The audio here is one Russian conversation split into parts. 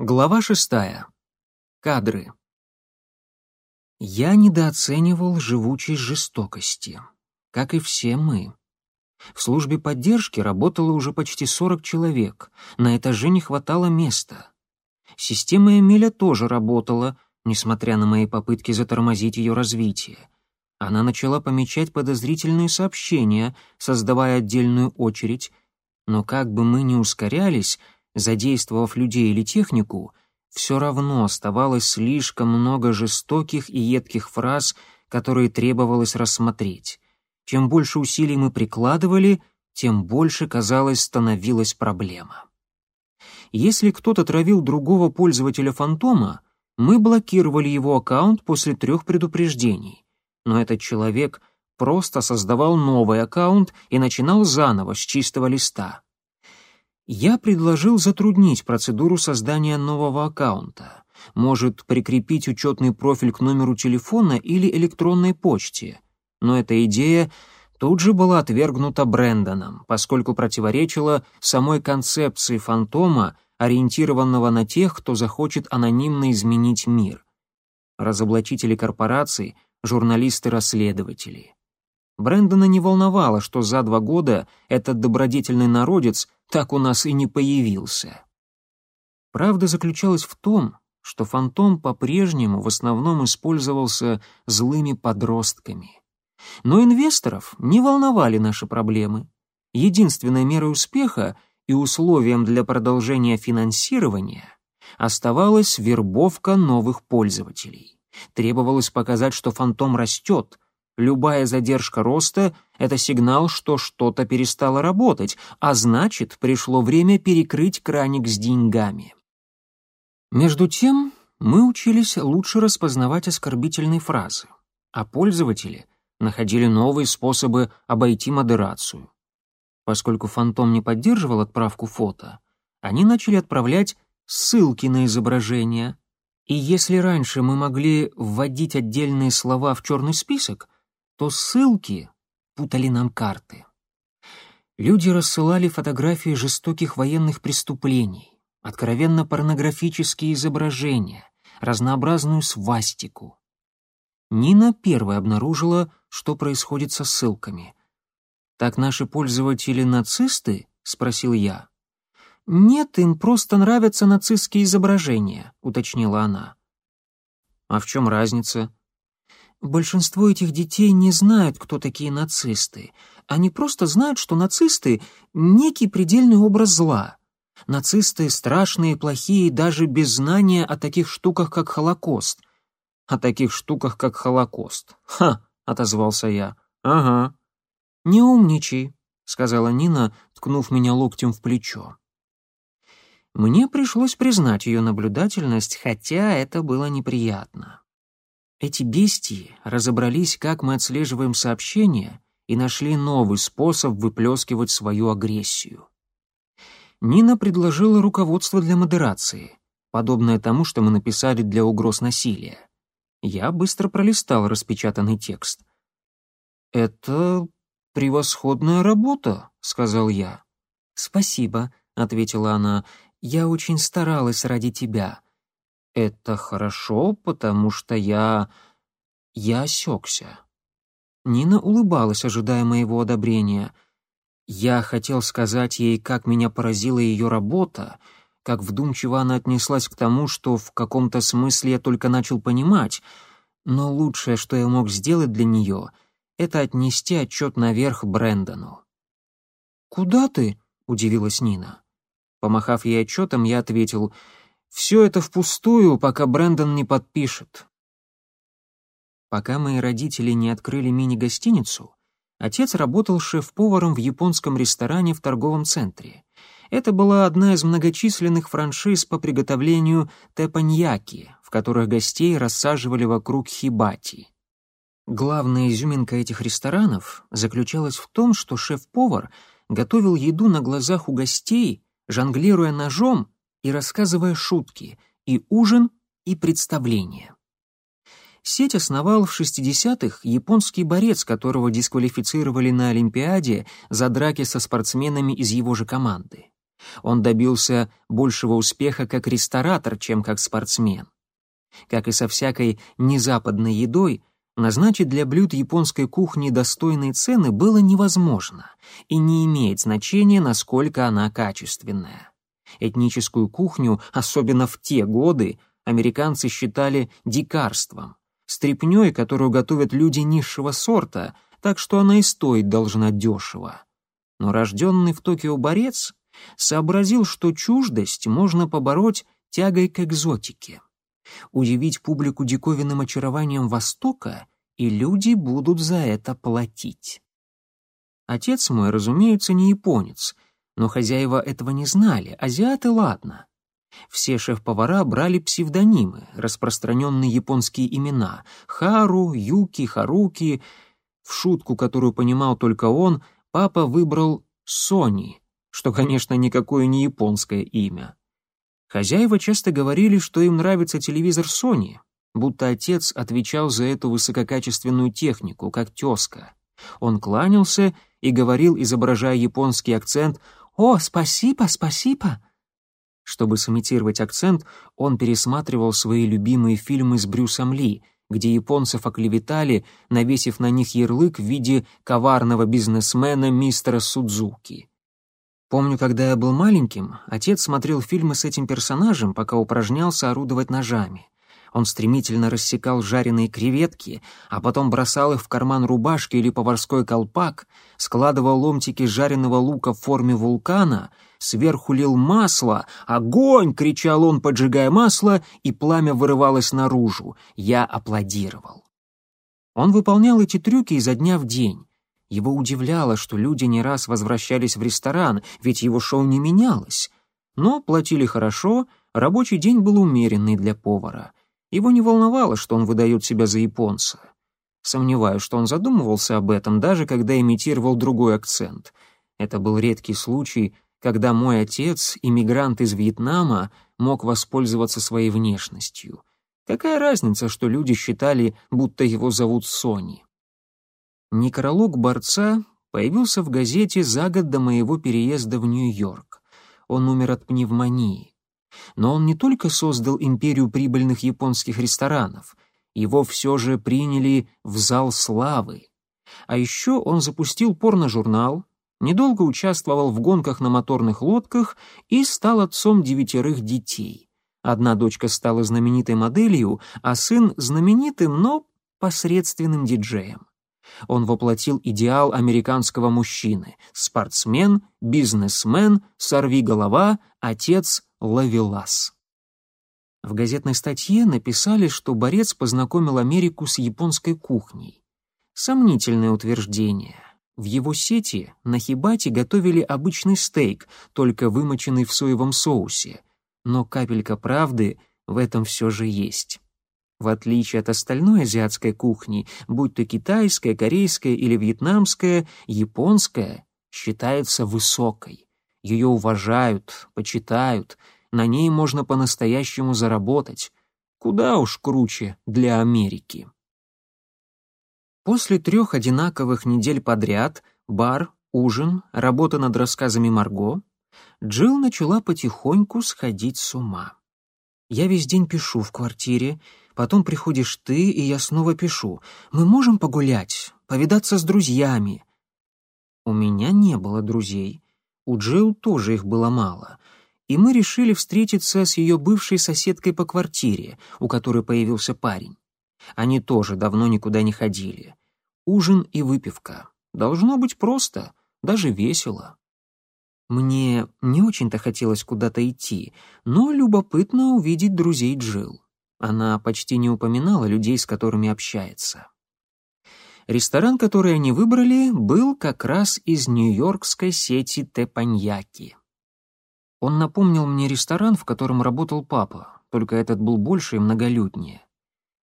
Глава шестая. Кадры. Я недооценивал живучесть жестокости, как и все мы. В службе поддержки работало уже почти 40 человек, на этаже не хватало места. Система Эмиля тоже работала, несмотря на мои попытки затормозить ее развитие. Она начала помечать подозрительные сообщения, создавая отдельную очередь, но как бы мы ни ускорялись, задействовав людей или технику, все равно оставалось слишком много жестоких и едких фраз, которые требовалось рассмотреть. Чем больше усилий мы прикладывали, тем больше, казалось, становилась проблема. Если кто-то травил другого пользователя фантома, мы блокировали его аккаунт после трех предупреждений. Но этот человек просто создавал новый аккаунт и начинал заново с чистого листа. Я предложил затруднить процедуру создания нового аккаунта. Может, прикрепить учетный профиль к номеру телефона или электронной почте. Но эта идея тут же была отвергнута Брэндоном, поскольку противоречила самой концепции фантома, ориентированного на тех, кто захочет анонимно изменить мир. Разоблачители корпораций, журналисты-расследователи. Брэндона не волновало, что за два года этот добродетельный народец так у нас и не появился. Правда заключалась в том, что фантом по-прежнему в основном использовался злыми подростками. Но инвесторов не волновали наши проблемы. Единственной мерой успеха и условием для продолжения финансирования оставалась вербовка новых пользователей. Требовалось показать, что фантом растет, Любая задержка роста — это сигнал, что что-то перестало работать, а значит, пришло время перекрыть краник с деньгами. Между тем, мы учились лучше распознавать оскорбительные фразы, а пользователи находили новые способы обойти модерацию. Поскольку Фантом не поддерживал отправку фото, они начали отправлять ссылки на изображения, и если раньше мы могли вводить отдельные слова в черный список — то ссылки путали нам карты. Люди рассылали фотографии жестоких военных преступлений, откровенно порнографические изображения, разнообразную свастику. Нина первой обнаружила, что происходит со ссылками. «Так наши пользователи нацисты?» — спросил я. «Нет, им просто нравятся нацистские изображения», — уточнила она. «А в чем разница?» Большинство этих детей не знают, кто такие нацисты. Они просто знают, что нацисты — некий предельный образ зла. Нацисты страшные, плохие, даже без знания о таких штуках, как Холокост. О таких штуках, как Холокост. «Ха!» — отозвался я. «Ага». «Не умничай», — сказала Нина, ткнув меня локтем в плечо. Мне пришлось признать ее наблюдательность, хотя это было неприятно. Эти бестии разобрались, как мы отслеживаем сообщения, и нашли новый способ выплескивать свою агрессию. Нина предложила руководство для модерации, подобное тому, что мы написали для угроз насилия. Я быстро пролистал распечатанный текст. «Это превосходная работа», — сказал я. «Спасибо», — ответила она. «Я очень старалась ради тебя. Это хорошо, потому что я... Я осекся. Нина улыбалась, ожидая моего одобрения. Я хотел сказать ей, как меня поразила ее работа, как вдумчиво она отнеслась к тому, что в каком-то смысле я только начал понимать, но лучшее, что я мог сделать для нее, это отнести отчет наверх Брэндону. «Куда ты?» — удивилась Нина. Помахав ей отчетом, я ответил — все это впустую, пока Брэндон не подпишет. Пока мои родители не открыли мини-гостиницу, отец работал шеф-поваром в японском ресторане в торговом центре. Это была одна из многочисленных франшиз по приготовлению тепаньяки, в которых гостей рассаживали вокруг хибати. Главная изюминка этих ресторанов заключалась в том, что шеф-повар готовил еду на глазах у гостей, жонглируя ножом и рассказывая шутки, и ужин, и представление. Сеть основал в 60-х японский борец, которого дисквалифицировали на Олимпиаде за драки со спортсменами из его же команды. Он добился большего успеха как ресторатор, чем как спортсмен. Как и со всякой незападной едой, назначить для блюд японской кухни достойные цены было невозможно и не имеет значения, насколько она качественная. Этническую кухню, особенно в те годы, американцы считали дикарством, стряпнёй, которую готовят люди низшего сорта, так что она и стоить должна дешево. Но рожденный в Токио борец сообразил, что чуждость можно побороть тягой к экзотике. Удивить публику диковинным очарованием Востока, и люди будут за это платить. Отец мой, разумеется, не японец, но хозяева этого не знали, азиаты — ладно. Все шеф-повара брали псевдонимы, распространенные японские имена — Хару, Юки, Харуки. В шутку, которую понимал только он, папа выбрал Сони, что, конечно, никакое не японское имя. Хозяева часто говорили, что им нравится телевизор Sony, будто отец отвечал за эту высококачественную технику, как тезка. Он кланялся и говорил, изображая японский акцент «О, спасибо, спасибо!» Чтобы сымитировать акцент, он пересматривал свои любимые фильмы с Брюсом Ли, где японцев оклеветали, навесив на них ярлык в виде коварного бизнесмена мистера Судзуки. Помню, когда я был маленьким, отец смотрел фильмы с этим персонажем, пока упражнялся орудовать ножами. Он стремительно рассекал жареные креветки, а потом бросал их в карман рубашки или поварской колпак, складывал ломтики жареного лука в форме вулкана, сверху лил масло. «Огонь!» — кричал он, поджигая масло, и пламя вырывалось наружу. Я аплодировал. Он выполнял эти трюки изо дня в день. Его удивляло, что люди не раз возвращались в ресторан, ведь его шоу не менялось. Но платили хорошо, рабочий день был умеренный для повара. Его не волновало, что он выдает себя за японца. Сомневаюсь, что он задумывался об этом, даже когда имитировал другой акцент. Это был редкий случай, когда мой отец, иммигрант из Вьетнама, мог воспользоваться своей внешностью. Какая разница, что люди считали, будто его зовут Сони? Некролог борца появился в газете за год до моего переезда в Нью-Йорк. Он умер от пневмонии. Но он не только создал империю прибыльных японских ресторанов, его все же приняли в зал славы. А еще он запустил порно-журнал, недолго участвовал в гонках на моторных лодках и стал отцом девятерых детей. Одна дочка стала знаменитой моделью, а сын — знаменитым, но посредственным диджеем. Он воплотил идеал американского мужчины — спортсмен, бизнесмен, сорвиголова, отец, ловелас. В газетной статье написали, что борец познакомил Америку с японской кухней. Сомнительное утверждение. В его сети на хибате готовили обычный стейк, только вымоченный в соевом соусе. Но капелька правды в этом все же есть. В отличие от остальной азиатской кухни, будь то китайская, корейская или вьетнамская, японская считается высокой. Ее уважают, почитают, на ней можно по-настоящему заработать. Куда уж круче для Америки. После трех одинаковых недель подряд — бар, ужин, работа над рассказами Марго — Джилл начала потихоньку сходить с ума. Я весь день пишу в квартире, потом приходишь ты, и я снова пишу. Мы можем погулять, повидаться с друзьями. У меня не было друзей. У Джилл тоже их было мало. И мы решили встретиться с ее бывшей соседкой по квартире, у которой появился парень. Они тоже давно никуда не ходили. Ужин и выпивка. Должно быть просто, даже весело. Мне не очень-то хотелось куда-то идти, но любопытно увидеть друзей Джил. Она почти не упоминала людей, с которыми общается. Ресторан, который они выбрали, был как раз из нью-йоркской сети Тепаньяки. Он напомнил мне ресторан, в котором работал папа, только этот был больше и многолюднее.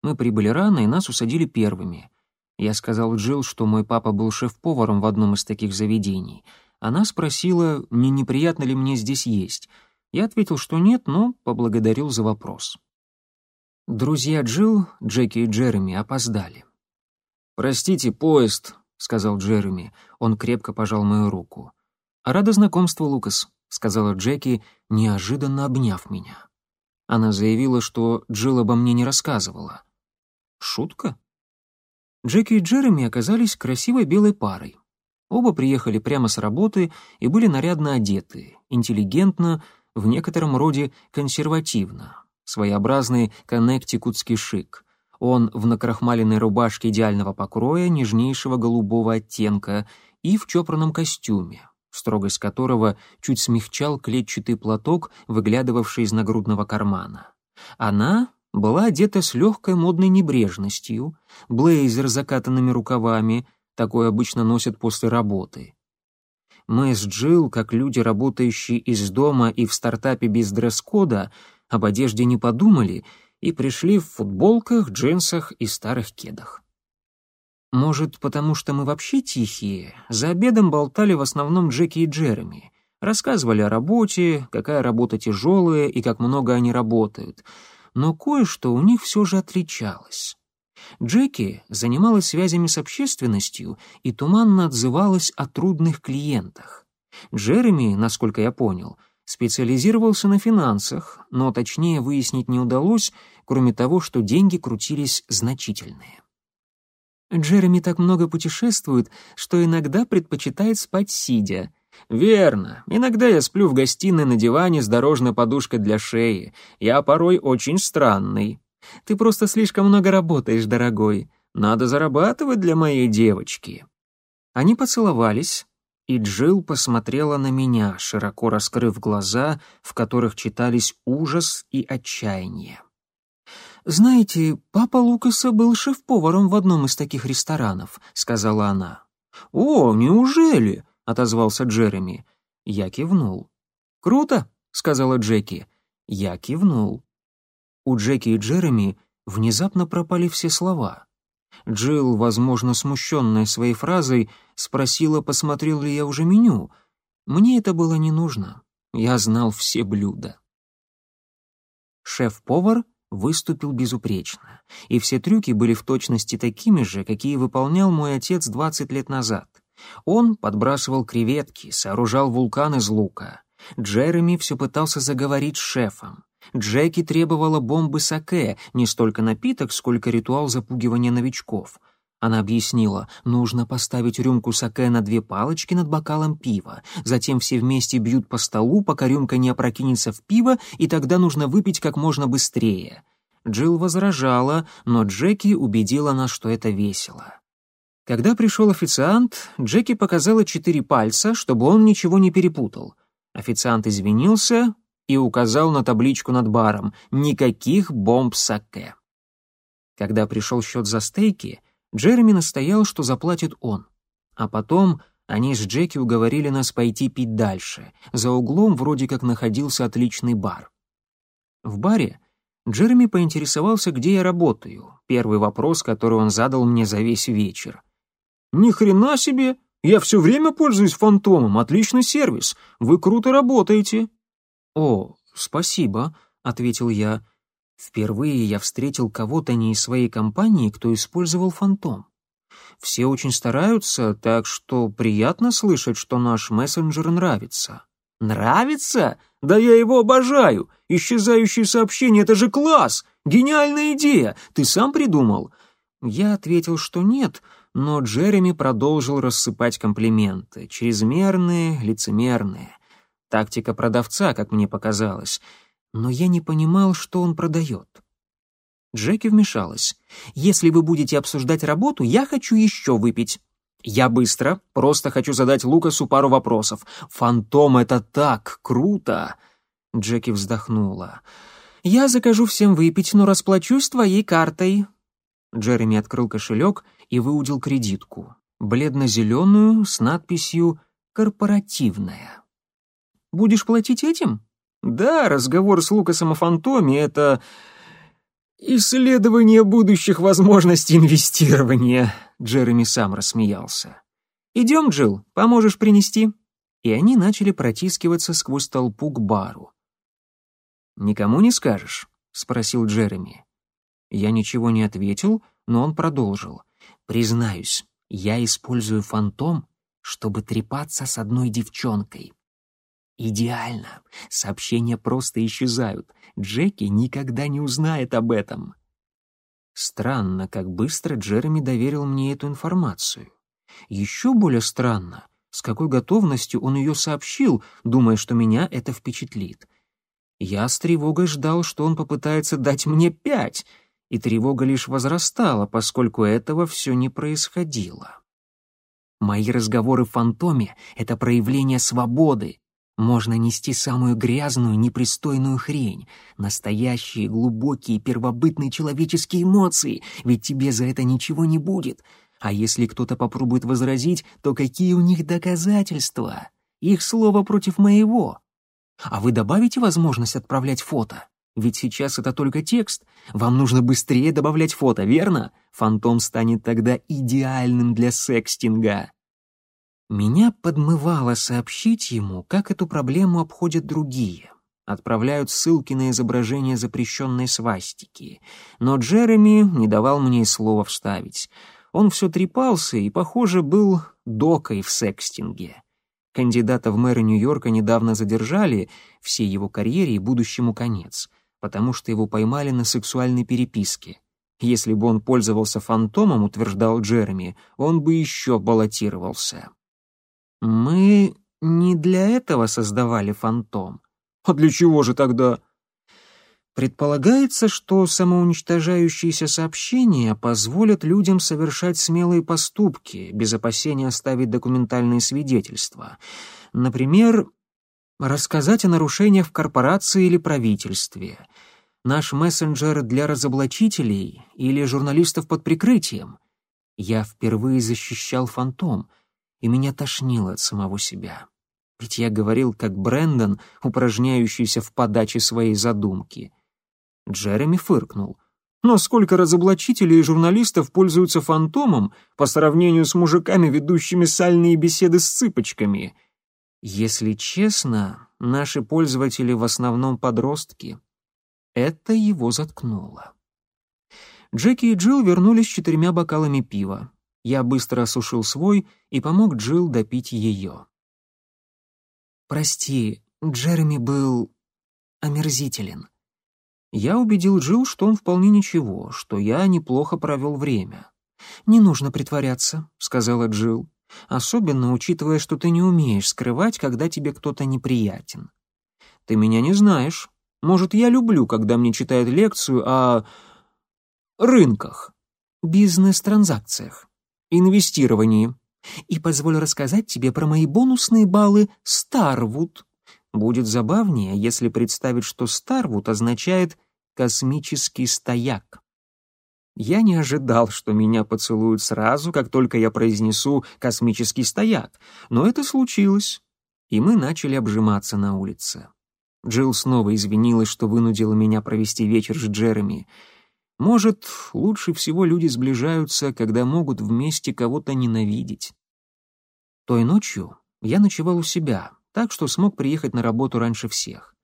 Мы прибыли рано, и нас усадили первыми. Я сказал Джилл, что мой папа был шеф-поваром в одном из таких заведений — она спросила, не неприятно ли мне здесь есть. Я ответил, что нет, но поблагодарил за вопрос. Друзья Джилл, Джеки и Джереми, опоздали. «Простите, поезд», — сказал Джереми. Он крепко пожал мою руку. «Рада знакомству, Лукас», — сказала Джеки, неожиданно обняв меня. Она заявила, что Джилл обо мне не рассказывала. Шутка? Джеки и Джереми оказались красивой белой парой. Оба приехали прямо с работы и были нарядно одеты, интеллигентно, в некотором роде консервативно. Своеобразный коннектикутский шик. Он в накрахмаленной рубашке идеального покроя, нежнейшего голубого оттенка, и в чопорном костюме, строгость которого чуть смягчал клетчатый платок, выглядывавший из нагрудного кармана. Она была одета с легкой модной небрежностью, блейзер с закатанными рукавами, такой обычно носят после работы. Мы с Джилл, как люди, работающие из дома и в стартапе без дресс-кода, об одежде не подумали и пришли в футболках, джинсах и старых кедах. Может, потому что мы вообще тихие, за обедом болтали в основном Джеки и Джереми, рассказывали о работе, какая работа тяжелая и как много они работают, но кое-что у них все же отличалось. Джеки занималась связями с общественностью и туманно отзывалась о трудных клиентах. Джереми, насколько я понял, специализировался на финансах, но точнее выяснить не удалось, кроме того, что деньги крутились значительные. Джереми так много путешествует, что иногда предпочитает спать сидя. Верно. Иногда я сплю в гостиной на диване с дорожной подушкой для шеи. Я порой очень странный. Ты просто слишком много работаешь, дорогой. Надо зарабатывать для моей девочки». Они поцеловались, и Джилл посмотрела на меня, широко раскрыв глаза, в которых читались ужас и отчаяние. «Знаете, папа Лукаса был шеф-поваром в одном из таких ресторанов», — сказала она. «О, неужели?» — отозвался Джереми. Я кивнул. «Круто», — сказала Джеки. Я кивнул. У Джеки и Джереми внезапно пропали все слова. Джилл, возможно, смущенная своей фразой, спросила, посмотрел ли я уже меню. Мне это было не нужно. Я знал все блюда. Шеф-повар выступил безупречно, и все трюки были в точности такими же, какие выполнял мой отец 20 лет назад. Он подбрасывал креветки, сооружал вулкан из лука. Джереми все пытался заговорить с шефом. Джеки требовала бомбы саке, не столько напиток, сколько ритуал запугивания новичков. Она объяснила, нужно поставить рюмку саке на две палочки над бокалом пива, затем все вместе бьют по столу, пока рюмка не опрокинется в пиво, и тогда нужно выпить как можно быстрее. Джилл возражала, но Джеки убедила нас, что это весело. Когда пришел официант, Джеки показала четыре пальца, чтобы он ничего не перепутал. Официант извинился, и указал на табличку над баром «Никаких бомб саке». Когда пришел счет за стейки, Джереми настоял, что заплатит он. А потом они с Джеки уговорили нас пойти пить дальше. За углом вроде как находился отличный бар. В баре Джереми поинтересовался, где я работаю. Первый вопрос, который он задал мне за весь вечер. «Ни хрена себе! Я все время пользуюсь фантомом, отличный сервис. Вы круто работаете!» «О, спасибо», — ответил я. Впервые я встретил кого-то не из своей компании, кто использовал фантом. Все очень стараются, так что приятно слышать, что наш мессенджер нравится. Нравится? Да я его обожаю. Исчезающие сообщения — это же класс! Гениальная идея! Ты сам придумал? Я ответил, что нет, но Джереми продолжил рассыпать комплименты, чрезмерные, лицемерные. Тактика продавца, как мне показалось. Но я не понимал, что он продает. Джеки вмешалась. «Если вы будете обсуждать работу, я хочу еще выпить». «Я быстро, просто хочу задать Лукасу пару вопросов. Фантом — это так круто!» Джеки вздохнула. «Я закажу всем выпить, но расплачусь твоей картой». Джереми открыл кошелек и выудил кредитку. Бледно-зеленую с надписью «Корпоративная». Будешь платить этим? Да, разговор с Лукасом о фантоме — это исследование будущих возможностей инвестирования. Джереми сам рассмеялся. Идем, Джилл, поможешь принести? И они начали протискиваться сквозь толпу к бару. «Никому не скажешь?» — спросил Джереми. Я ничего не ответил, но он продолжил. «Признаюсь, я использую фантом, чтобы трепаться с одной девчонкой. Идеально. Сообщения просто исчезают. Джеки никогда не узнает об этом. Странно, как быстро Джереми доверил мне эту информацию. Еще более странно, с какой готовностью он ее сообщил, думая, что меня это впечатлит. Я с тревогой ждал, что он попытается дать мне пять, и тревога лишь возрастала, поскольку этого все не происходило. Мои разговоры в фантоме — это проявление свободы. Можно нести самую грязную, непристойную хрень, настоящие, глубокие, первобытные человеческие эмоции, ведь тебе за это ничего не будет — а если кто-то попробует возразить, то какие у них доказательства? Их слово против моего. А вы добавите возможность отправлять фото? Ведь сейчас это только текст. Вам нужно быстрее добавлять фото, верно? Фантом станет тогда идеальным для секстинга. Меня подмывало сообщить ему, как эту проблему обходят другие. Отправляют ссылки на изображение запрещенной свастики. Но Джереми не давал мне слова вставить — он все трепался и, похоже, был докой в секстинге. Кандидата в мэры Нью-Йорка недавно задержали, всей его карьере и будущему конец, потому что его поймали на сексуальной переписке. Если бы он пользовался фантомом, утверждал Джереми, он бы еще баллотировался. «Мы не для этого создавали фантом». «А для чего же тогда?» Предполагается, что самоуничтожающиеся сообщения позволят людям совершать смелые поступки, без опасения оставить документальные свидетельства. Например, рассказать о нарушениях в корпорации или правительстве. Наш мессенджер для разоблачителей или журналистов под прикрытием. Я впервые защищал фантом, и меня тошнило от самого себя. Ведь я говорил как Брэндон, упражняющийся в подаче своей задумки — Джереми фыркнул. Но сколько разоблачителей и журналистов пользуются фантомом по сравнению с мужиками, ведущими сальные беседы с цыпочками? Если честно, наши пользователи в основном подростки. Это его заткнуло. Джеки и Джилл вернулись с четырьмя бокалами пива. Я быстро осушил свой и помог Джилл допить ее. «Прости, Джереми был омерзителен», я убедил Джилл, что он вполне ничего, что я неплохо провел время. «Не нужно притворяться», — сказала Джилл, «особенно учитывая, что ты не умеешь скрывать, когда тебе кто-то неприятен». «Ты меня не знаешь. Может, я люблю, когда мне читают лекцию о... рынках, бизнес-транзакциях, инвестировании. И позволь рассказать тебе про мои бонусные баллы Старвуд». Будет забавнее, если представить, что Старвуд означает космический стояк. Я не ожидал, что меня поцелуют сразу, как только я произнесу «космический стояк», но это случилось, и мы начали обжиматься на улице. Джилл снова извинилась, что вынудила меня провести вечер с Джереми. Может, лучше всего люди сближаются, когда могут вместе кого-то ненавидеть. Той ночью я ночевал у себя, так что смог приехать на работу раньше всех.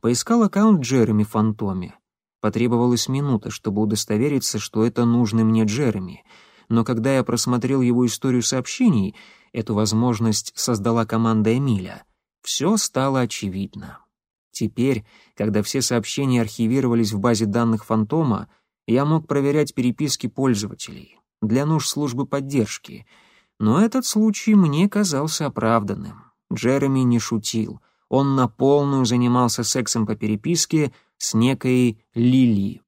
Поискал аккаунт Джереми в Фантоме. Потребовалась минута, чтобы удостовериться, что это нужный мне Джереми, но когда я просмотрел его историю сообщений, эту возможность создала команда Эмиля. Все стало очевидно. Теперь, когда все сообщения архивировались в базе данных Фантома, я мог проверять переписки пользователей для нужд службы поддержки. Но этот случай мне казался оправданным. Джереми не шутил. Он на полную занимался сексом по переписке с некой Лили.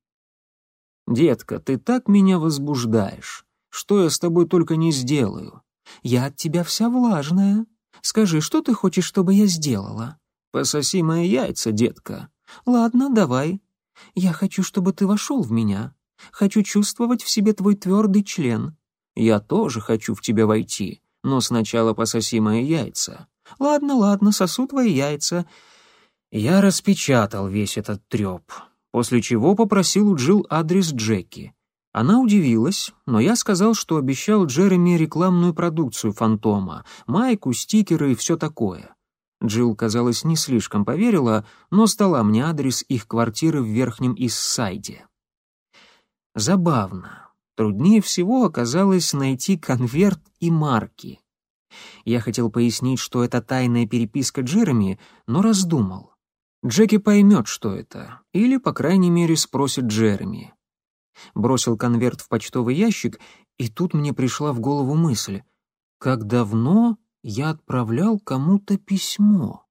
«Детка, ты так меня возбуждаешь. Что я с тобой только не сделаю? Я от тебя вся влажная. Скажи, что ты хочешь, чтобы я сделала?» «Пососи мои яйца, детка». «Ладно, давай. Я хочу, чтобы ты вошел в меня. Хочу чувствовать в себе твой твердый член». «Я тоже хочу в тебя войти, но сначала пососи мои яйца». «Ладно, ладно, сосу твои яйца. Я распечатал весь этот треп, после чего попросил у Джилл адрес Джеки. Она удивилась, но я сказал, что обещал Джереми рекламную продукцию «Фантома», майку, стикеры и все такое. Джилл, казалось, не слишком поверила, но сдала мне адрес их квартиры в Верхнем Иссайде. Забавно. Труднее всего оказалось найти конверт и марки. Я хотел пояснить, что это тайная переписка Джереми, но раздумал. Джеки поймет, что это, или, по крайней мере, спросит Джереми. Бросил конверт в почтовый ящик, и тут мне пришла в голову мысль, как давно я отправлял кому-то письмо.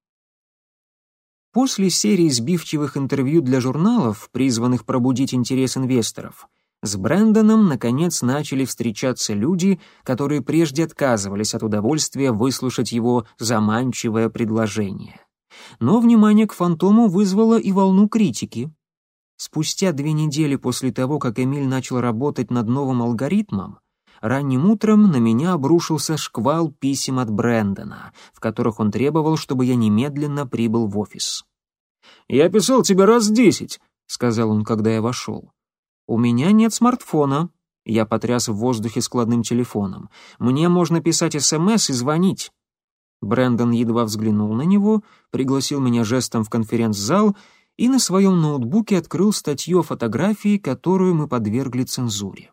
После серии сбивчивых интервью для журналов, призванных пробудить интерес инвесторов, с Брэндоном, наконец, начали встречаться люди, которые прежде отказывались от удовольствия выслушать его заманчивое предложение. Но внимание к фантому вызвало и волну критики. Спустя две недели после того, как Эмиль начал работать над новым алгоритмом, ранним утром на меня обрушился шквал писем от Брэндона, в которых он требовал, чтобы я немедленно прибыл в офис. «Я писал тебе раз десять», — сказал он, когда я вошел. «У меня нет смартфона». Я потряс в воздухе складным телефоном. «Мне можно писать СМС и звонить». Брэндон едва взглянул на него, пригласил меня жестом в конференц-зал и на своем ноутбуке открыл статью о фотографии, которую мы подвергли цензуре.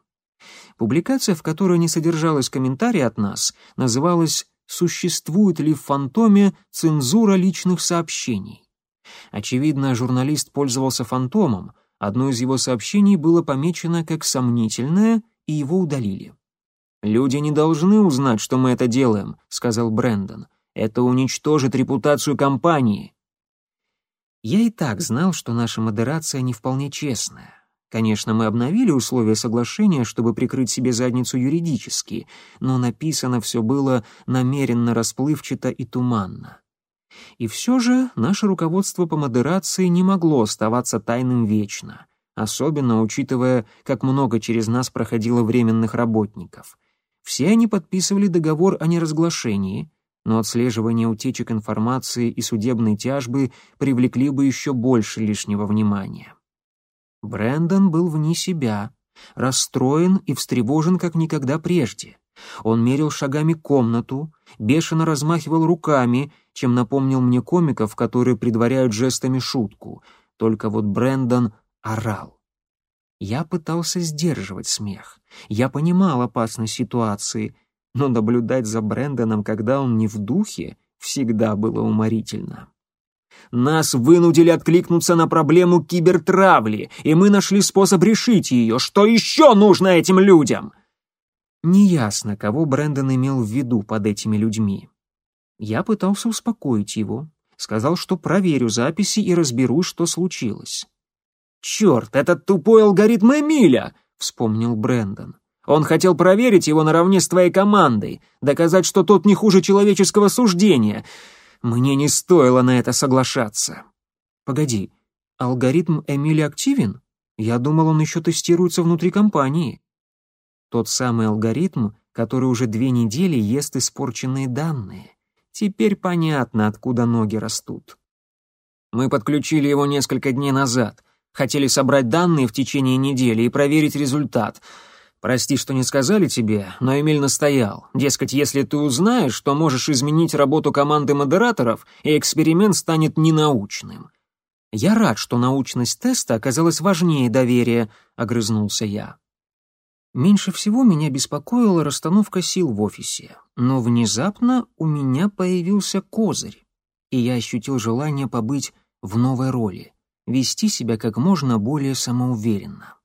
Публикация, в которой не содержалось комментария от нас, называлась «Существует ли в фантоме цензура личных сообщений?». Очевидно, журналист пользовался фантомом — Одно из его сообщений было помечено как сомнительное, и его удалили. «Люди не должны узнать, что мы это делаем», — сказал Брэндон. «Это уничтожит репутацию компании». Я и так знал, что наша модерация не вполне честная. Конечно, мы обновили условия соглашения, чтобы прикрыть себе задницу юридически, но написано все было намеренно расплывчато и туманно. И все же наше руководство по модерации не могло оставаться тайным вечно, особенно учитывая, как много через нас проходило временных работников. Все они подписывали договор о неразглашении, но отслеживание утечек информации и судебной тяжбы привлекли бы еще больше лишнего внимания. Брэндон был вне себя, расстроен и встревожен как никогда прежде. Он мерил шагами комнату, бешено размахивал руками, чем напомнил мне комиков, которые предваряют жестами шутку. Только вот Брэндон орал. Я пытался сдерживать смех. Я понимал опасность ситуации, но наблюдать за Брэндоном, когда он не в духе, всегда было уморительно. Нас вынудили откликнуться на проблему кибертравли, и мы нашли способ решить ее. Что еще нужно этим людям?» Неясно, кого Брэндон имел в виду под этими людьми. Я пытался успокоить его, сказал, что проверю записи и разберусь, что случилось. «Черт, этот тупой алгоритм Эмиля!» — вспомнил Брэндон. «Он хотел проверить его наравне с твоей командой, доказать, что тот не хуже человеческого суждения. Мне не стоило на это соглашаться». «Погоди, алгоритм Эмиля активен? Я думал, он еще тестируется внутри компании». Тот самый алгоритм, который уже две недели ест испорченные данные. Теперь понятно, откуда ноги растут. Мы подключили его несколько дней назад. Хотели собрать данные в течение недели и проверить результат. Прости, что не сказали тебе, но Эмиль настоял. Дескать, если ты узнаешь, что можешь изменить работу команды модераторов, и эксперимент станет ненаучным. Я рад, что научность теста оказалась важнее доверия, огрызнулся я. Меньше всего меня беспокоила расстановка сил в офисе, но внезапно у меня появился козырь, и я ощутил желание побыть в новой роли, вести себя как можно более самоуверенно.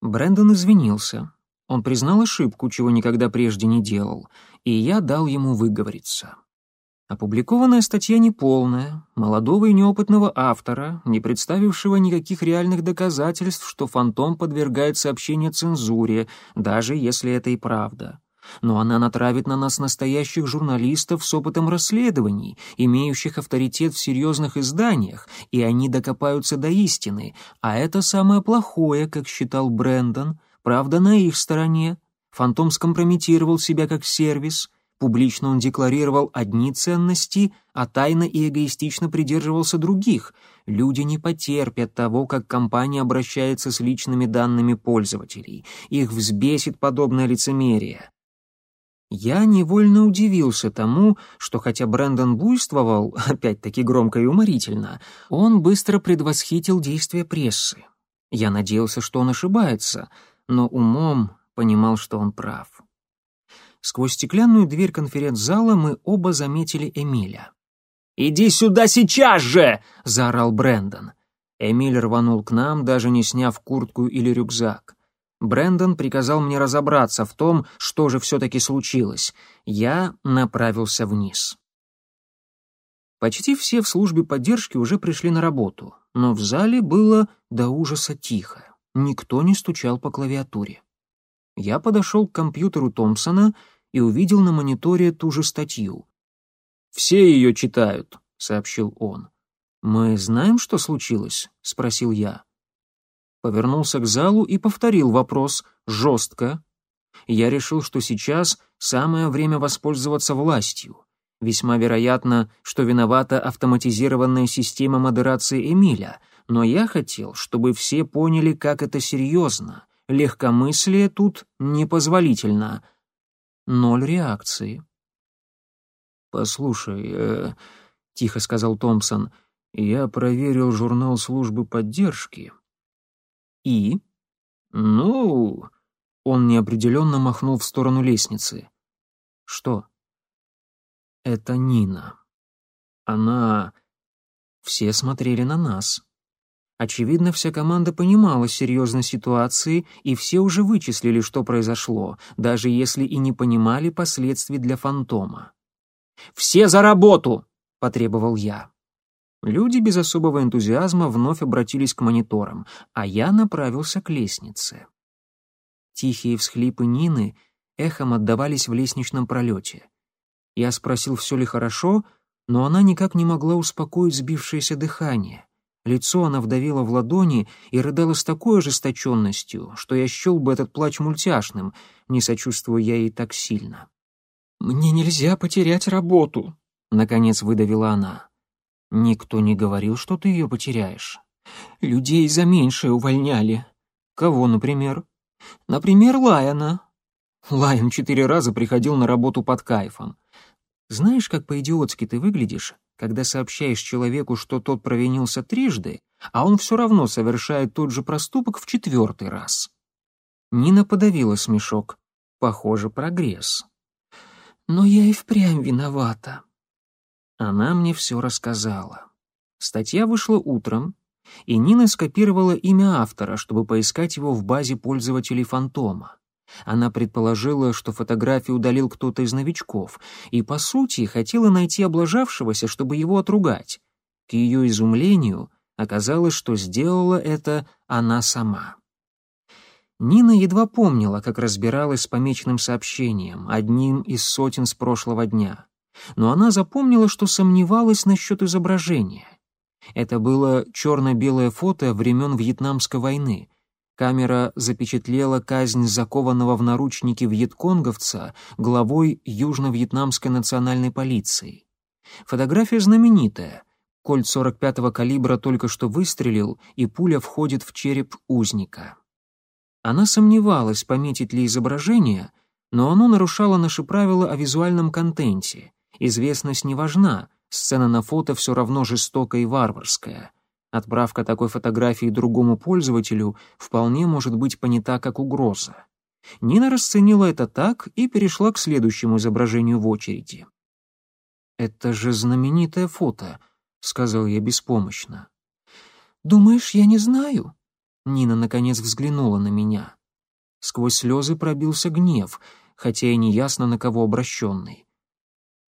Брэндон извинился. Он признал ошибку, чего никогда прежде не делал, и я дал ему выговориться. Опубликованная статья неполная, молодого и неопытного автора, не представившего никаких реальных доказательств, что фантом подвергает сообщения цензуре, даже если это и правда. Но она натравит на нас настоящих журналистов с опытом расследований, имеющих авторитет в серьезных изданиях, и они докопаются до истины, а это самое плохое, как считал Брэндон, правда на их стороне. Фантом скомпрометировал себя как сервис, Публично он декларировал одни ценности, а тайно и эгоистично придерживался других. Люди не потерпят того, как компания обращается с личными данными пользователей. Их взбесит подобное лицемерие. Я невольно удивился тому, что хотя Брэндон буйствовал, опять-таки громко и уморительно, он быстро предвосхитил действия прессы. Я надеялся, что он ошибается, но умом понимал, что он прав. Сквозь стеклянную дверь конференц-зала мы оба заметили Эмиля. «Иди сюда сейчас же!» — заорал Брэндон. Эмиль рванул к нам, даже не сняв куртку или рюкзак. Брэндон приказал мне разобраться в том, что же все-таки случилось. Я направился вниз. Почти все в службе поддержки уже пришли на работу, но в зале было до ужаса тихо. Никто не стучал по клавиатуре. Я подошел к компьютеру Томпсона и увидел на мониторе ту же статью. «Все ее читают», — сообщил он. «Мы знаем, что случилось?» — спросил я. Повернулся к залу и повторил вопрос жестко. Я решил, что сейчас самое время воспользоваться властью. Весьма вероятно, что виновата автоматизированная система модерации Эмиля, но я хотел, чтобы все поняли, как это серьезно. Легкомыслие тут непозволительно — Ноль реакции. «Послушай», э, — тихо сказал Томпсон, — «я проверил журнал службы поддержки». «И?» «Ну...» — он неопределенно махнул в сторону лестницы. «Что?» «Это Нина. Она...» Все смотрели на нас. Очевидно, вся команда понимала серьезность ситуации, и все уже вычислили, что произошло, даже если и не понимали последствий для фантома. «Все за работу!» — потребовал я. Люди без особого энтузиазма вновь обратились к мониторам, а я направился к лестнице. Тихие всхлипы Нины эхом отдавались в лестничном пролете. Я спросил, все ли хорошо, но она никак не могла успокоить сбившееся дыхание — Лицо она вдавила в ладони и рыдала с такой ожесточенностью, что я счел бы этот плач мультяшным, не сочувствуя я ей так сильно. «Мне нельзя потерять работу», — наконец выдавила она. «Никто не говорил, что ты ее потеряешь. Людей за меньшее увольняли. Кого, например? Например, Лайона. Лайон четыре раза приходил на работу под кайфом. Знаешь, как по-идиотски ты выглядишь, когда сообщаешь человеку, что тот провинился трижды, а он все равно совершает тот же проступок в четвертый раз. Нина подавила смешок. Похоже, прогресс. Но я и впрямь виновата. Она мне все рассказала. Статья вышла утром, и Нина скопировала имя автора, чтобы поискать его в базе пользователей «Фантома». Она предположила, что фотографию удалил кто-то из новичков, и, по сути, хотела найти облажавшегося, чтобы его отругать. К ее изумлению оказалось, что сделала это она сама. Нина едва помнила, как разбиралась с помеченным сообщением, одним из сотен с прошлого дня. Но она запомнила, что сомневалась насчет изображения. Это было черно-белое фото времен Вьетнамской войны, Камера запечатлела казнь закованного в наручники вьетконговца главой Южно-Вьетнамской национальной полиции. Фотография знаменитая. Кольт 45-го калибра только что выстрелил, и пуля входит в череп узника. Она сомневалась, пометить ли изображение, но оно нарушало наши правила о визуальном контенте. Известность не важна, сцена на фото все равно жестокая и варварская. Отправка такой фотографии другому пользователю вполне может быть понята как угроза. Нина расценила это так и перешла к следующему изображению в очереди. «Это же знаменитое фото», — сказал я беспомощно. «Думаешь, я не знаю?» Нина, наконец, взглянула на меня. Сквозь слезы пробился гнев, хотя и неясно на кого обращенный.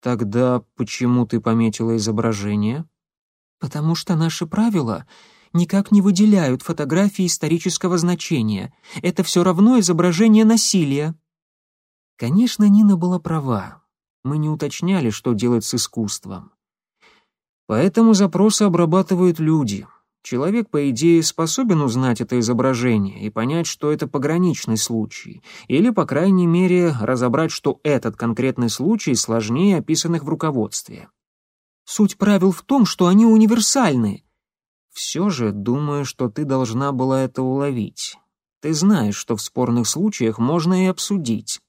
«Тогда почему ты пометила изображение?» «Потому что наши правила никак не выделяют фотографии исторического значения. Это все равно изображение насилия». Конечно, Нина была права. Мы не уточняли, что делать с искусством. Поэтому запросы обрабатывают люди. Человек, по идее, способен узнать это изображение и понять, что это пограничный случай, или, по крайней мере, разобрать, что этот конкретный случай сложнее описанных в руководстве. Суть правил в том, что они универсальны. Все же думаю, что ты должна была это уловить. Ты знаешь, что в спорных случаях можно и обсудить.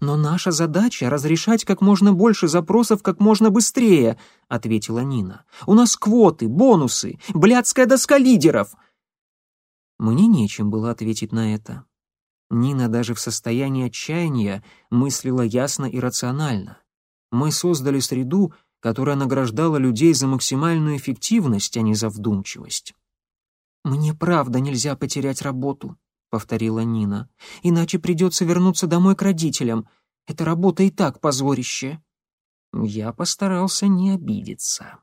Но наша задача — разрешать как можно больше запросов как можно быстрее, — ответила Нина. У нас квоты, бонусы, блядская доска лидеров. Мне нечем было ответить на это. Нина даже в состоянии отчаяния мыслила ясно и рационально. Мы создали среду, которая награждала людей за максимальную эффективность, а не за вдумчивость. «Мне правда нельзя потерять работу», — повторила Нина. «Иначе придется вернуться домой к родителям. Эта работа и так позорище». Я постарался не обидеться.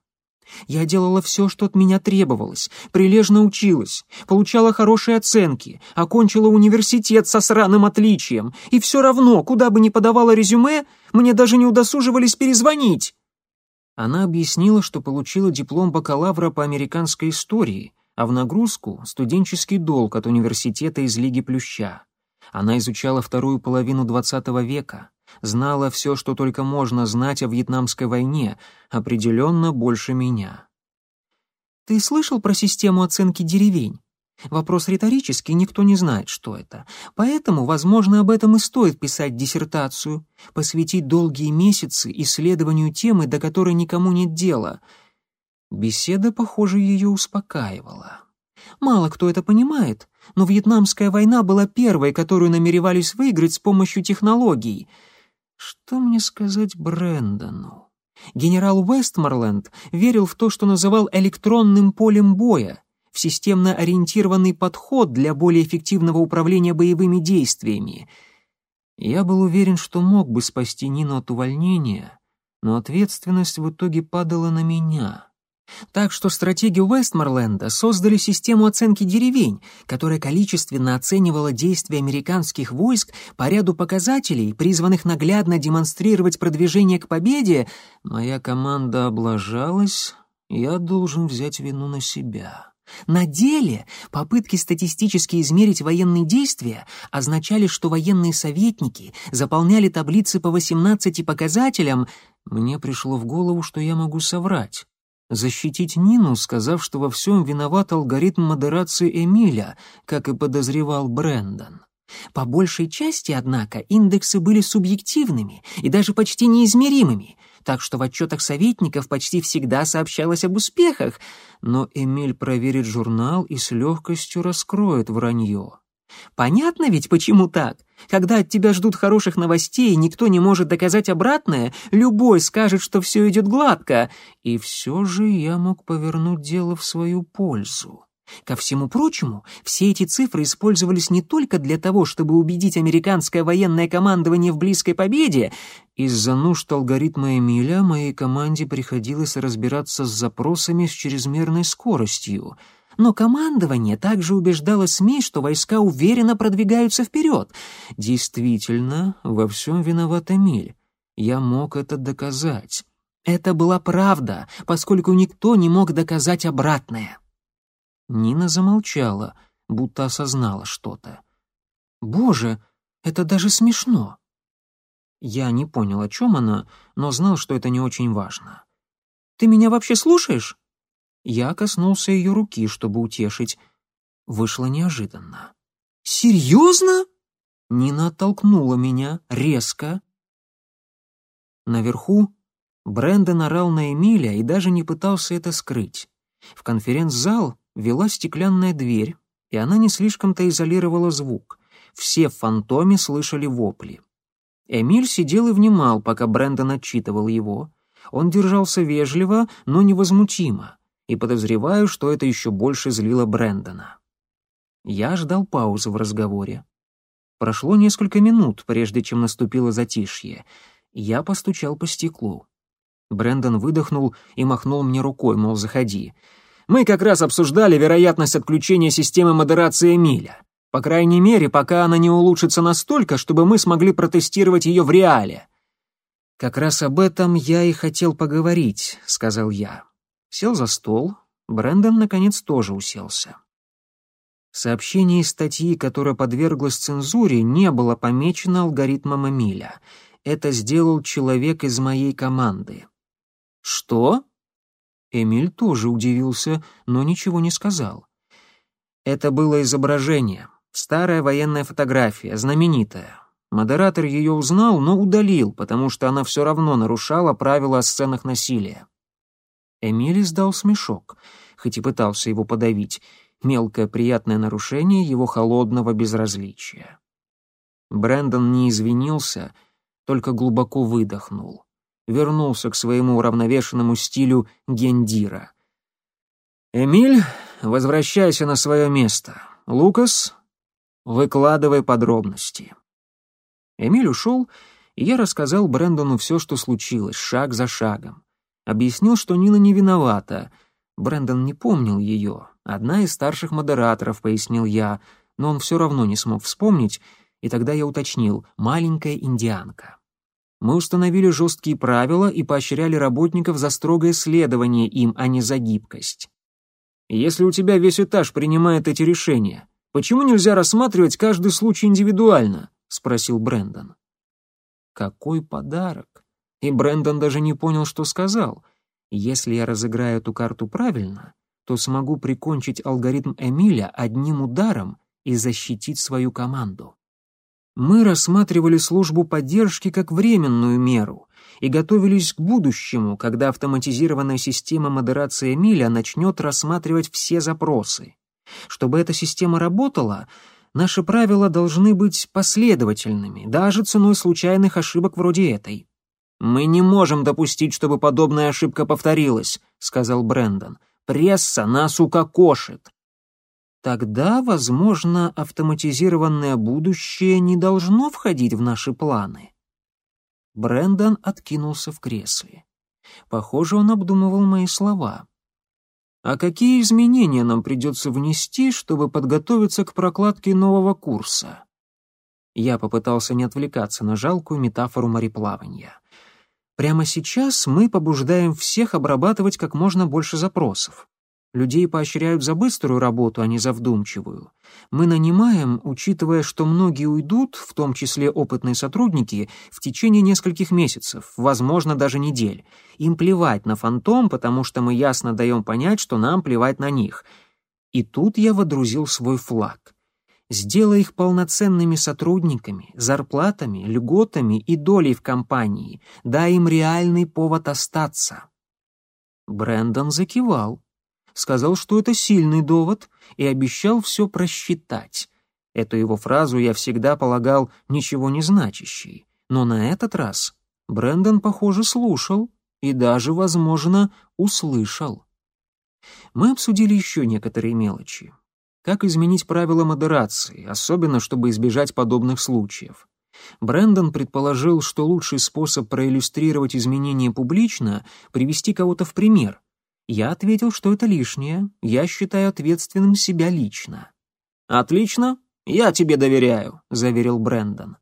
Я делала все, что от меня требовалось, прилежно училась, получала хорошие оценки, окончила университет со сраным отличием, и все равно, куда бы ни подавала резюме, мне даже не удосуживались перезвонить. Она объяснила, что получила диплом бакалавра по американской истории, а в нагрузку — студенческий долг от университета из Лиги Плюща. Она изучала вторую половину XX века, знала все, что только можно знать о Вьетнамской войне, определенно больше меня. «Ты слышал про систему оценки деревень?» Вопрос риторический, никто не знает, что это. Поэтому, возможно, об этом и стоит писать диссертацию, посвятить долгие месяцы исследованию темы, до которой никому нет дела. Беседа, похоже, ее успокаивала. Мало кто это понимает, но Вьетнамская война была первой, которую намеревались выиграть с помощью технологий — что мне сказать Брэндону? Генерал Вестморленд верил в то, что называл электронным полем боя, в системно ориентированный подход для более эффективного управления боевыми действиями. Я был уверен, что мог бы спасти Нину от увольнения, но ответственность в итоге падала на меня. Так что стратегию Вестморленда создали систему оценки деревень, которая количественно оценивала действия американских войск по ряду показателей, призванных наглядно демонстрировать продвижение к победе. Моя команда облажалась, я должен взять вину на себя. На деле попытки статистически измерить военные действия означали, что военные советники заполняли таблицы по 18 показателям. Мне пришло в голову, что я могу соврать защитить Нину, сказав, что во всем виноват алгоритм модерации Эмиля, как и подозревал Брэндон. По большей части, однако, индексы были субъективными и даже почти неизмеримыми, так что в отчетах советников почти всегда сообщалось об успехах, но Эмиль проверит журнал и с легкостью раскроет вранье. Понятно ведь, почему так? Когда от тебя ждут хороших новостей, никто не может доказать обратное, любой скажет, что все идет гладко. И все же я мог повернуть дело в свою пользу. Ко всему прочему, все эти цифры использовались не только для того, чтобы убедить американское военное командование в близкой победе. Из-за нужд алгоритма Эмиля моей команде приходилось разбираться с запросами с чрезмерной скоростью — но командование также убеждало СМИ, что войска уверенно продвигаются вперед. Действительно, во всем виноват Эмиль. Я мог это доказать. Это была правда, поскольку никто не мог доказать обратное. Нина замолчала, будто осознала что-то. «Боже, это даже смешно!» Я не понял, о чем она, но знал, что это не очень важно. «Ты меня вообще слушаешь?» Я коснулся ее руки, чтобы утешить. Вышло неожиданно. «Серьезно?» Нина оттолкнула меня резко. Наверху Брэндон орал на Эмиля и даже не пытался это скрыть. В конференц-зал вела стеклянная дверь, и она не слишком-то изолировала звук. Все в фантоме слышали вопли. Эмиль сидел и внимал, пока Брэндон отчитывал его. Он держался вежливо, но невозмутимо и подозреваю, что это еще больше злило Брэндона. Я ждал паузы в разговоре. Прошло несколько минут, прежде чем наступило затишье. Я постучал по стеклу. Брэндон выдохнул и махнул мне рукой, мол, заходи. Мы как раз обсуждали вероятность отключения системы модерации Миля. По крайней мере, пока она не улучшится настолько, чтобы мы смогли протестировать ее в реале. «Как раз об этом я и хотел поговорить», — сказал я. Сел за стол. Брэндон, наконец, тоже уселся. В сообщении статьи, которая подверглась цензуре, не было помечено алгоритмом Эмиля. Это сделал человек из моей команды. «Что?» Эмиль тоже удивился, но ничего не сказал. Это было изображение, старая военная фотография, знаменитая. Модератор ее узнал, но удалил, потому что она все равно нарушала правила о сценах насилия. Эмиль издал смешок, хоть и пытался его подавить, мелкое приятное нарушение его холодного безразличия. Брэндон не извинился, только глубоко выдохнул. Вернулся к своему уравновешенному стилю гендира. «Эмиль, возвращайся на свое место. Лукас, выкладывай подробности». Эмиль ушел, и я рассказал Брэндону все, что случилось, шаг за шагом. Объяснил, что Нина не виновата. Брэндон не помнил ее. Одна из старших модераторов, пояснил я, но он все равно не смог вспомнить, и тогда я уточнил «маленькая индианка». Мы установили жесткие правила и поощряли работников за строгое следование им, а не за гибкость. Если у тебя весь этаж принимает эти решения, почему нельзя рассматривать каждый случай индивидуально? спросил Брэндон. Какой подарок! И Брэндон даже не понял, что сказал. Если я разыграю эту карту правильно, то смогу прикончить алгоритм Эмиля одним ударом и защитить свою команду. Мы рассматривали службу поддержки как временную меру и готовились к будущему, когда автоматизированная система модерации Эмиля начнет рассматривать все запросы. Чтобы эта система работала, наши правила должны быть последовательными, даже ценой случайных ошибок вроде этой. «Мы не можем допустить, чтобы подобная ошибка повторилась», — сказал Брэндон. «Пресса нас укокошит». Тогда, возможно, автоматизированное будущее не должно входить в наши планы. Брэндон откинулся в кресле. Похоже, он обдумывал мои слова. А какие изменения нам придется внести, чтобы подготовиться к прокладке нового курса? Я попытался не отвлекаться на жалкую метафору мореплавания. Прямо сейчас мы побуждаем всех обрабатывать как можно больше запросов. Людей поощряют за быструю работу, а не за вдумчивую. Мы нанимаем, учитывая, что многие уйдут, в том числе опытные сотрудники, в течение нескольких месяцев, возможно, даже недель. Им плевать на фантом, потому что мы ясно даем понять, что нам плевать на них. И тут я водрузил свой флаг. Сделай их полноценными сотрудниками, зарплатами, льготами и долей в компании. Дай им реальный повод остаться. Брэндон закивал сказал, что это сильный довод, и обещал все просчитать. Эту его фразу я всегда полагал ничего не значащей. Но на этот раз Брэндон, похоже, слушал и даже, возможно, услышал. Мы обсудили еще некоторые мелочи. Как изменить правила модерации, особенно чтобы избежать подобных случаев. Брэндон предположил, что лучший способ проиллюстрировать изменения публично — привести кого-то в пример, я ответил, что это лишнее, я считаю ответственным себя лично. «Отлично, я тебе доверяю», — заверил Брэндон.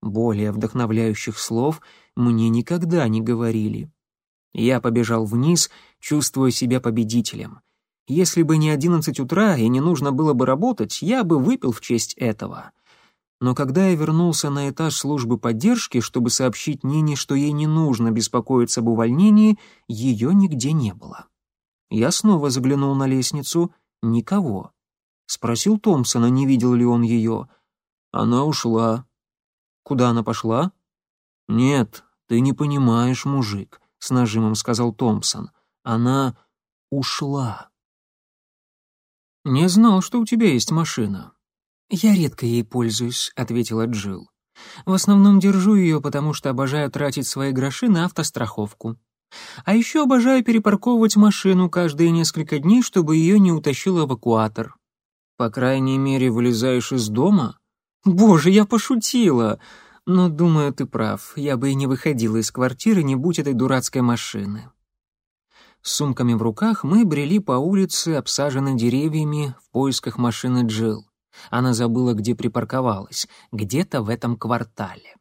Более вдохновляющих слов мне никогда не говорили. Я побежал вниз, чувствуя себя победителем. Если бы не одиннадцать утра и не нужно было бы работать, я бы выпил в честь этого. Но когда я вернулся на этаж службы поддержки, чтобы сообщить Нине, что ей не нужно беспокоиться об увольнении, ее нигде не было. Я снова заглянул на лестницу. Никого. Спросил Томпсона, не видел ли он ее. Она ушла. Куда она пошла? Нет, ты не понимаешь, мужик, с нажимом сказал Томпсон. Она ушла. Не знал, что у тебя есть машина. «Я редко ей пользуюсь», — ответила Джилл. «В основном держу ее, потому что обожаю тратить свои гроши на автостраховку. А еще обожаю перепарковывать машину каждые несколько дней, чтобы ее не утащил эвакуатор». «По крайней мере, вылезаешь из дома?» «Боже, я пошутила!» «Но, думаю, ты прав. Я бы и не выходила из квартиры, не будь этой дурацкой машины». С сумками в руках мы брели по улице, обсаженной деревьями, в поисках машины Джилл. Она забыла, где припарковалась, где-то в этом квартале.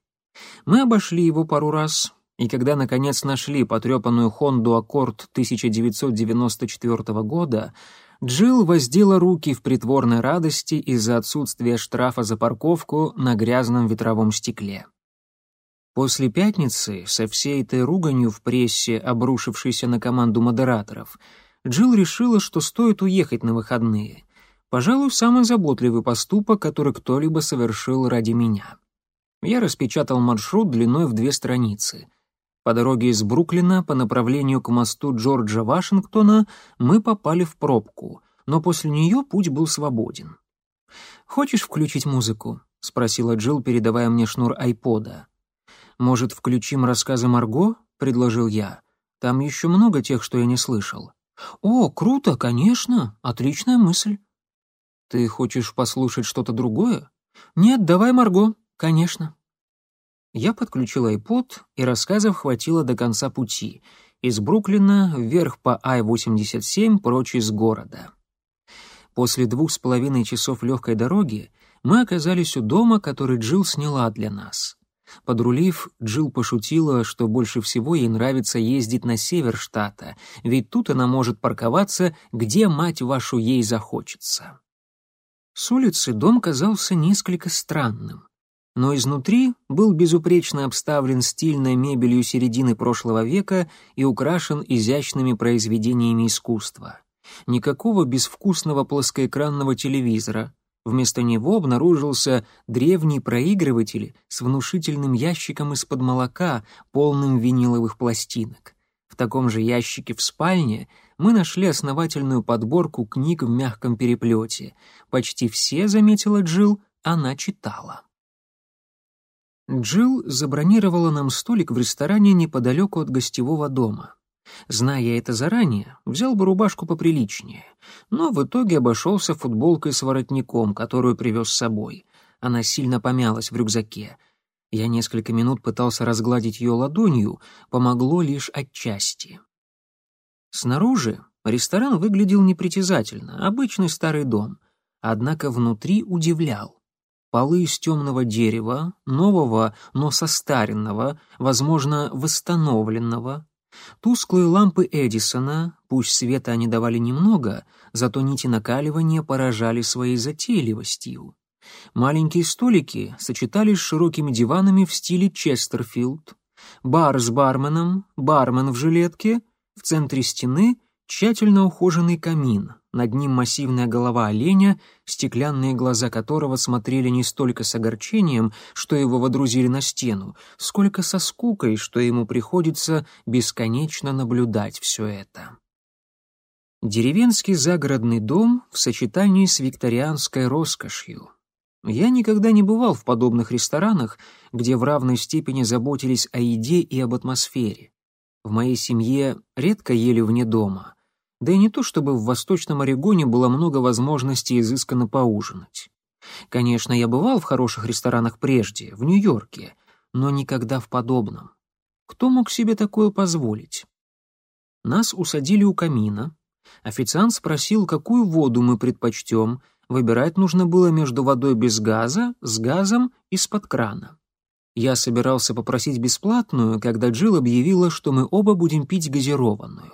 Мы обошли его пару раз, и когда, наконец, нашли потрепанную Хонду Аккорд 1994 года, Джилл воздела руки в притворной радости из-за отсутствия штрафа за парковку на грязном ветровом стекле. После пятницы, со всей этой руганью в прессе, обрушившейся на команду модераторов, Джилл решила, что стоит уехать на выходные — Пожалуй, самый заботливый поступок, который кто-либо совершил ради меня. Я распечатал маршрут длиной в две страницы. По дороге из Бруклина по направлению к мосту Джорджа Вашингтона мы попали в пробку, но после нее путь был свободен. «Хочешь включить музыку?» — спросила Джилл, передавая мне шнур айпода. «Может, включим рассказы Марго?» — предложил я. «Там еще много тех, что я не слышал». «О, круто, конечно, отличная мысль». «Ты хочешь послушать что-то другое?» «Нет, давай Марго, конечно». Я подключил айпод, и рассказов хватило до конца пути. Из Бруклина вверх по Ай-87 прочь из города. После двух с половиной часов легкой дороги мы оказались у дома, который Джилл сняла для нас. Подрулив, Джилл пошутила, что больше всего ей нравится ездить на север штата, ведь тут она может парковаться, где, мать вашу, ей захочется. С улицы дом казался несколько странным, но изнутри был безупречно обставлен стильной мебелью середины прошлого века и украшен изящными произведениями искусства. Никакого безвкусного плоскоэкранного телевизора, Вместо него обнаружился древний проигрыватель с внушительным ящиком из-под молока, полным виниловых пластинок. В таком же ящике в спальне мы нашли основательную подборку книг в мягком переплете. Почти все, заметила Джил, она читала. Джил забронировала нам столик в ресторане неподалеку от гостевого дома. Зная это заранее, взял бы рубашку поприличнее, но в итоге обошелся футболкой с воротником, которую привез с собой. Она сильно помялась в рюкзаке. Я несколько минут пытался разгладить ее ладонью, помогло лишь отчасти. Снаружи ресторан выглядел непритязательно, обычный старый дом, однако внутри удивлял. Полы из темного дерева, нового, но состаренного, возможно, восстановленного, Тусклые лампы Эдисона, пусть света они давали немного, зато нити накаливания поражали своей затейливостью. Маленькие столики сочетались с широкими диванами в стиле Честерфилд. Бар с барменом, бармен в жилетке, в центре стены тщательно ухоженный камин, над ним массивная голова оленя, стеклянные глаза которого смотрели не столько с огорчением, что его водрузили на стену, сколько со скукой, что ему приходится бесконечно наблюдать все это. Деревенский загородный дом в сочетании с викторианской роскошью. Я никогда не бывал в подобных ресторанах, где в равной степени заботились о еде и об атмосфере. В моей семье редко ели вне дома — да и не то чтобы в Восточном Орегоне было много возможностей изысканно поужинать. Конечно, я бывал в хороших ресторанах прежде, в Нью-Йорке, но никогда в подобном. Кто мог себе такое позволить? Нас усадили у камина. Официант спросил, какую воду мы предпочтем. Выбирать нужно было между водой без газа, с газом и с-под крана. Я собирался попросить бесплатную, когда Джилл объявила, что мы оба будем пить газированную.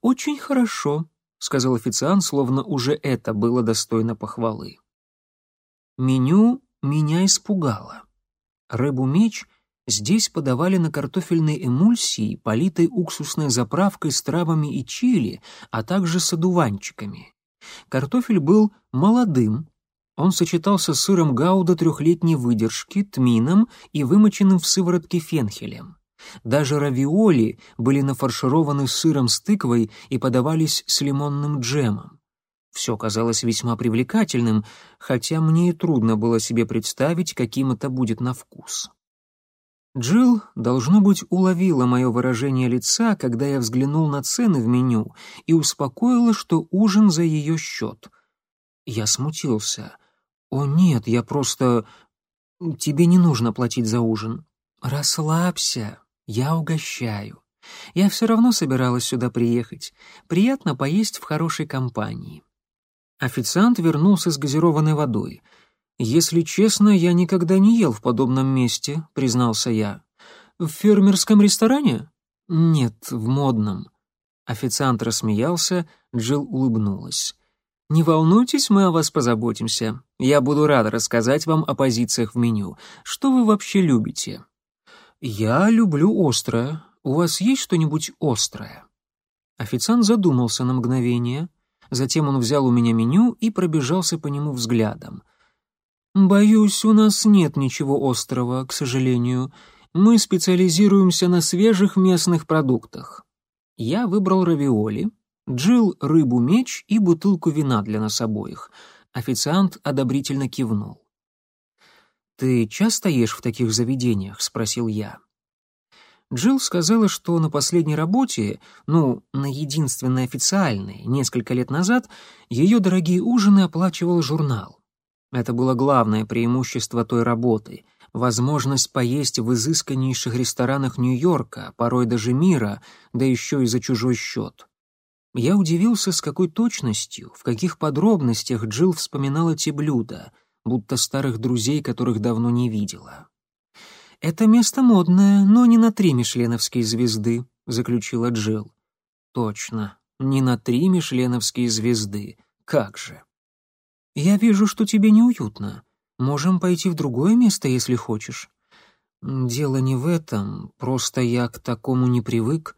«Очень хорошо», — сказал официант, словно уже это было достойно похвалы. Меню меня испугало. Рыбу-меч здесь подавали на картофельной эмульсии, политой уксусной заправкой с травами и чили, а также с одуванчиками. Картофель был молодым, он сочетался с сыром гауда трехлетней выдержки, тмином и вымоченным в сыворотке фенхелем. Даже равиоли были нафаршированы сыром с тыквой и подавались с лимонным джемом. Все казалось весьма привлекательным, хотя мне и трудно было себе представить, каким это будет на вкус. Джилл, должно быть, уловила мое выражение лица, когда я взглянул на цены в меню и успокоила, что ужин за ее счет. Я смутился. «О нет, я просто... Тебе не нужно платить за ужин». «Расслабься», я угощаю. Я все равно собиралась сюда приехать. Приятно поесть в хорошей компании. Официант вернулся с газированной водой. «Если честно, я никогда не ел в подобном месте», — признался я. «В фермерском ресторане?» «Нет, в модном». Официант рассмеялся, Джилл улыбнулась. «Не волнуйтесь, мы о вас позаботимся. Я буду рада рассказать вам о позициях в меню. Что вы вообще любите?» «Я люблю острое. У вас есть что-нибудь острое?» Официант задумался на мгновение. Затем он взял у меня меню и пробежался по нему взглядом. «Боюсь, у нас нет ничего острого, к сожалению. Мы специализируемся на свежих местных продуктах». Я выбрал равиоли, Джил рыбу-меч и бутылку вина для нас обоих. Официант одобрительно кивнул. «Ты часто ешь в таких заведениях?» — спросил я. Джилл сказала, что на последней работе, ну, на единственной официальной, несколько лет назад, ее дорогие ужины оплачивал журнал. Это было главное преимущество той работы — возможность поесть в изысканнейших ресторанах Нью-Йорка, порой даже мира, да еще и за чужой счет. Я удивился, с какой точностью, в каких подробностях Джилл вспоминала те блюда, будто старых друзей, которых давно не видела. «Это место модное, но не на три мишленовские звезды», — заключила Джилл. «Точно, не на три мишленовские звезды. Как же?» «Я вижу, что тебе неуютно. Можем пойти в другое место, если хочешь». «Дело не в этом, просто я к такому не привык.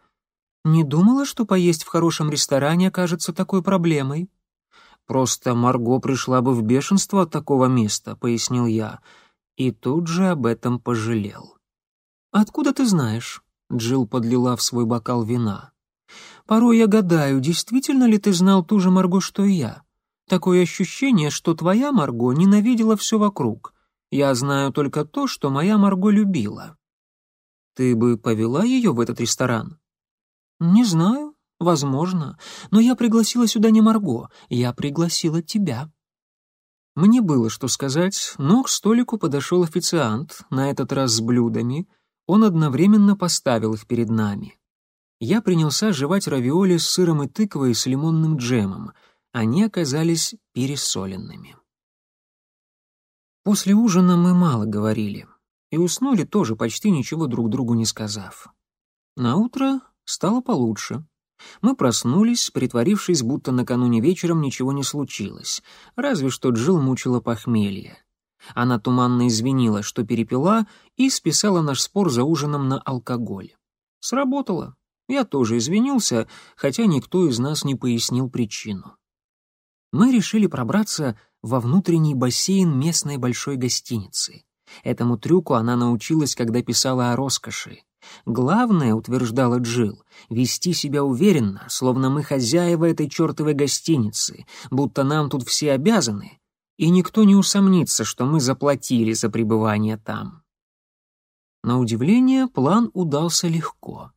Не думала, что поесть в хорошем ресторане окажется такой проблемой». «Просто Марго пришла бы в бешенство от такого места», — пояснил я и тут же об этом пожалел. «Откуда ты знаешь?» — Джилл подлила в свой бокал вина. «Порой я гадаю, действительно ли ты знал ту же Марго, что и я? Такое ощущение, что твоя Марго ненавидела все вокруг. Я знаю только то, что моя Марго любила». «Ты бы повела ее в этот ресторан?» «Не знаю, возможно, но я пригласила сюда не Марго, я пригласила тебя». Мне было что сказать, но к столику подошел официант, на этот раз с блюдами. Он одновременно поставил их перед нами. Я принялся жевать равиоли с сыром и тыквой с лимонным джемом. Они оказались пересоленными. После ужина мы мало говорили и уснули тоже почти ничего друг другу не сказав. На утро стало получше. Мы проснулись, притворившись, будто накануне вечером ничего не случилось, разве что Джил мучила похмелье. Она туманно извинила, что перепила, и списала наш спор за ужином на алкоголь. Сработало. Я тоже извинился, хотя никто из нас не пояснил причину. Мы решили пробраться во внутренний бассейн местной большой гостиницы. Этому трюку она научилась, когда писала о роскоши. Главное, утверждала Джил, вести себя уверенно, словно мы хозяева этой чертовой гостиницы, будто нам тут все обязаны, и никто не усомнится, что мы заплатили за пребывание там. На удивление, план удался легко.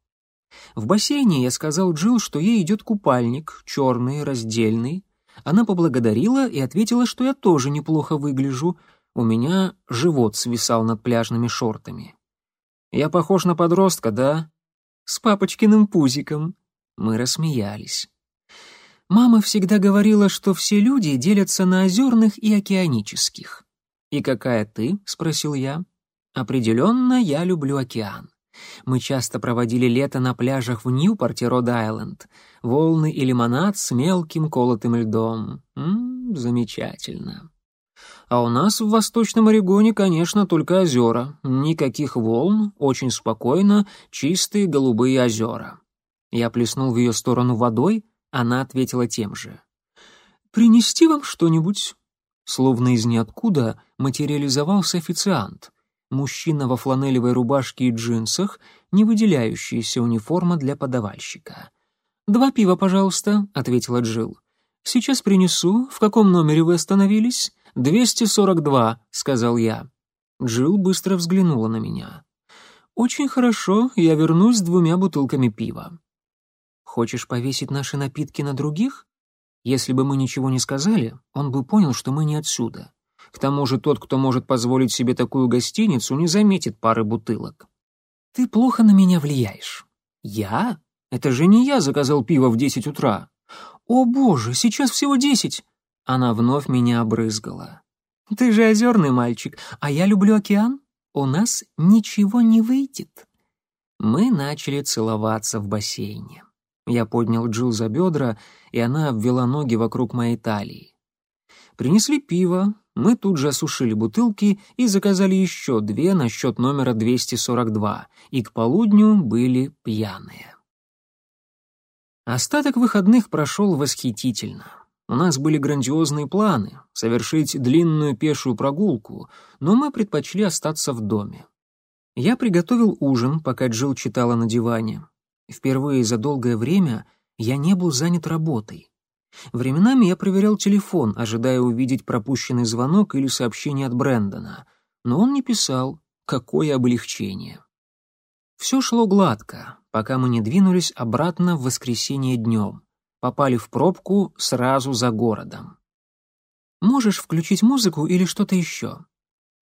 В бассейне я сказал Джил, что ей идет купальник, черный, раздельный. Она поблагодарила и ответила, что я тоже неплохо выгляжу. У меня живот свисал над пляжными шортами. Я похож на подростка, да? С папочкиным пузиком. Мы рассмеялись. Мама всегда говорила, что все люди делятся на озерных и океанических. «И какая ты?» — спросил я. «Определенно, я люблю океан. Мы часто проводили лето на пляжах в Ньюпорте, Род-Айленд. Волны и лимонад с мелким колотым льдом. М -м, замечательно. А у нас в Восточном Орегоне, конечно, только озера. Никаких волн, очень спокойно, чистые голубые озера. Я плеснул в ее сторону водой, она ответила тем же. «Принести вам что-нибудь?» Словно из ниоткуда материализовался официант. Мужчина во фланелевой рубашке и джинсах, не выделяющаяся униформа для подавальщика. «Два пива, пожалуйста», — ответила Джилл. «Сейчас принесу. В каком номере вы остановились?» «Двести сорок два», — сказал я. Джилл быстро взглянула на меня. «Очень хорошо, я вернусь с двумя бутылками пива». «Хочешь повесить наши напитки на других?» Если бы мы ничего не сказали, он бы понял, что мы не отсюда. К тому же тот, кто может позволить себе такую гостиницу, не заметит пары бутылок. «Ты плохо на меня влияешь». «Я? Это же не я заказал пиво в десять утра». «О боже, сейчас всего десять!» Она вновь меня обрызгала. «Ты же озерный мальчик, а я люблю океан. У нас ничего не выйдет». Мы начали целоваться в бассейне. Я поднял Джил за бедра, и она обвела ноги вокруг моей талии. Принесли пиво, мы тут же осушили бутылки и заказали еще две на счет номера 242, и к полудню были пьяные. Остаток выходных прошел восхитительно. У нас были грандиозные планы — совершить длинную пешую прогулку, но мы предпочли остаться в доме. Я приготовил ужин, пока Джилл читала на диване. Впервые за долгое время я не был занят работой. Временами я проверял телефон, ожидая увидеть пропущенный звонок или сообщение от Брэндона. но он не писал. Какое облегчение. Все шло гладко, пока мы не двинулись обратно в воскресенье днем. Попали в пробку сразу за городом. «Можешь включить музыку или что-то еще?»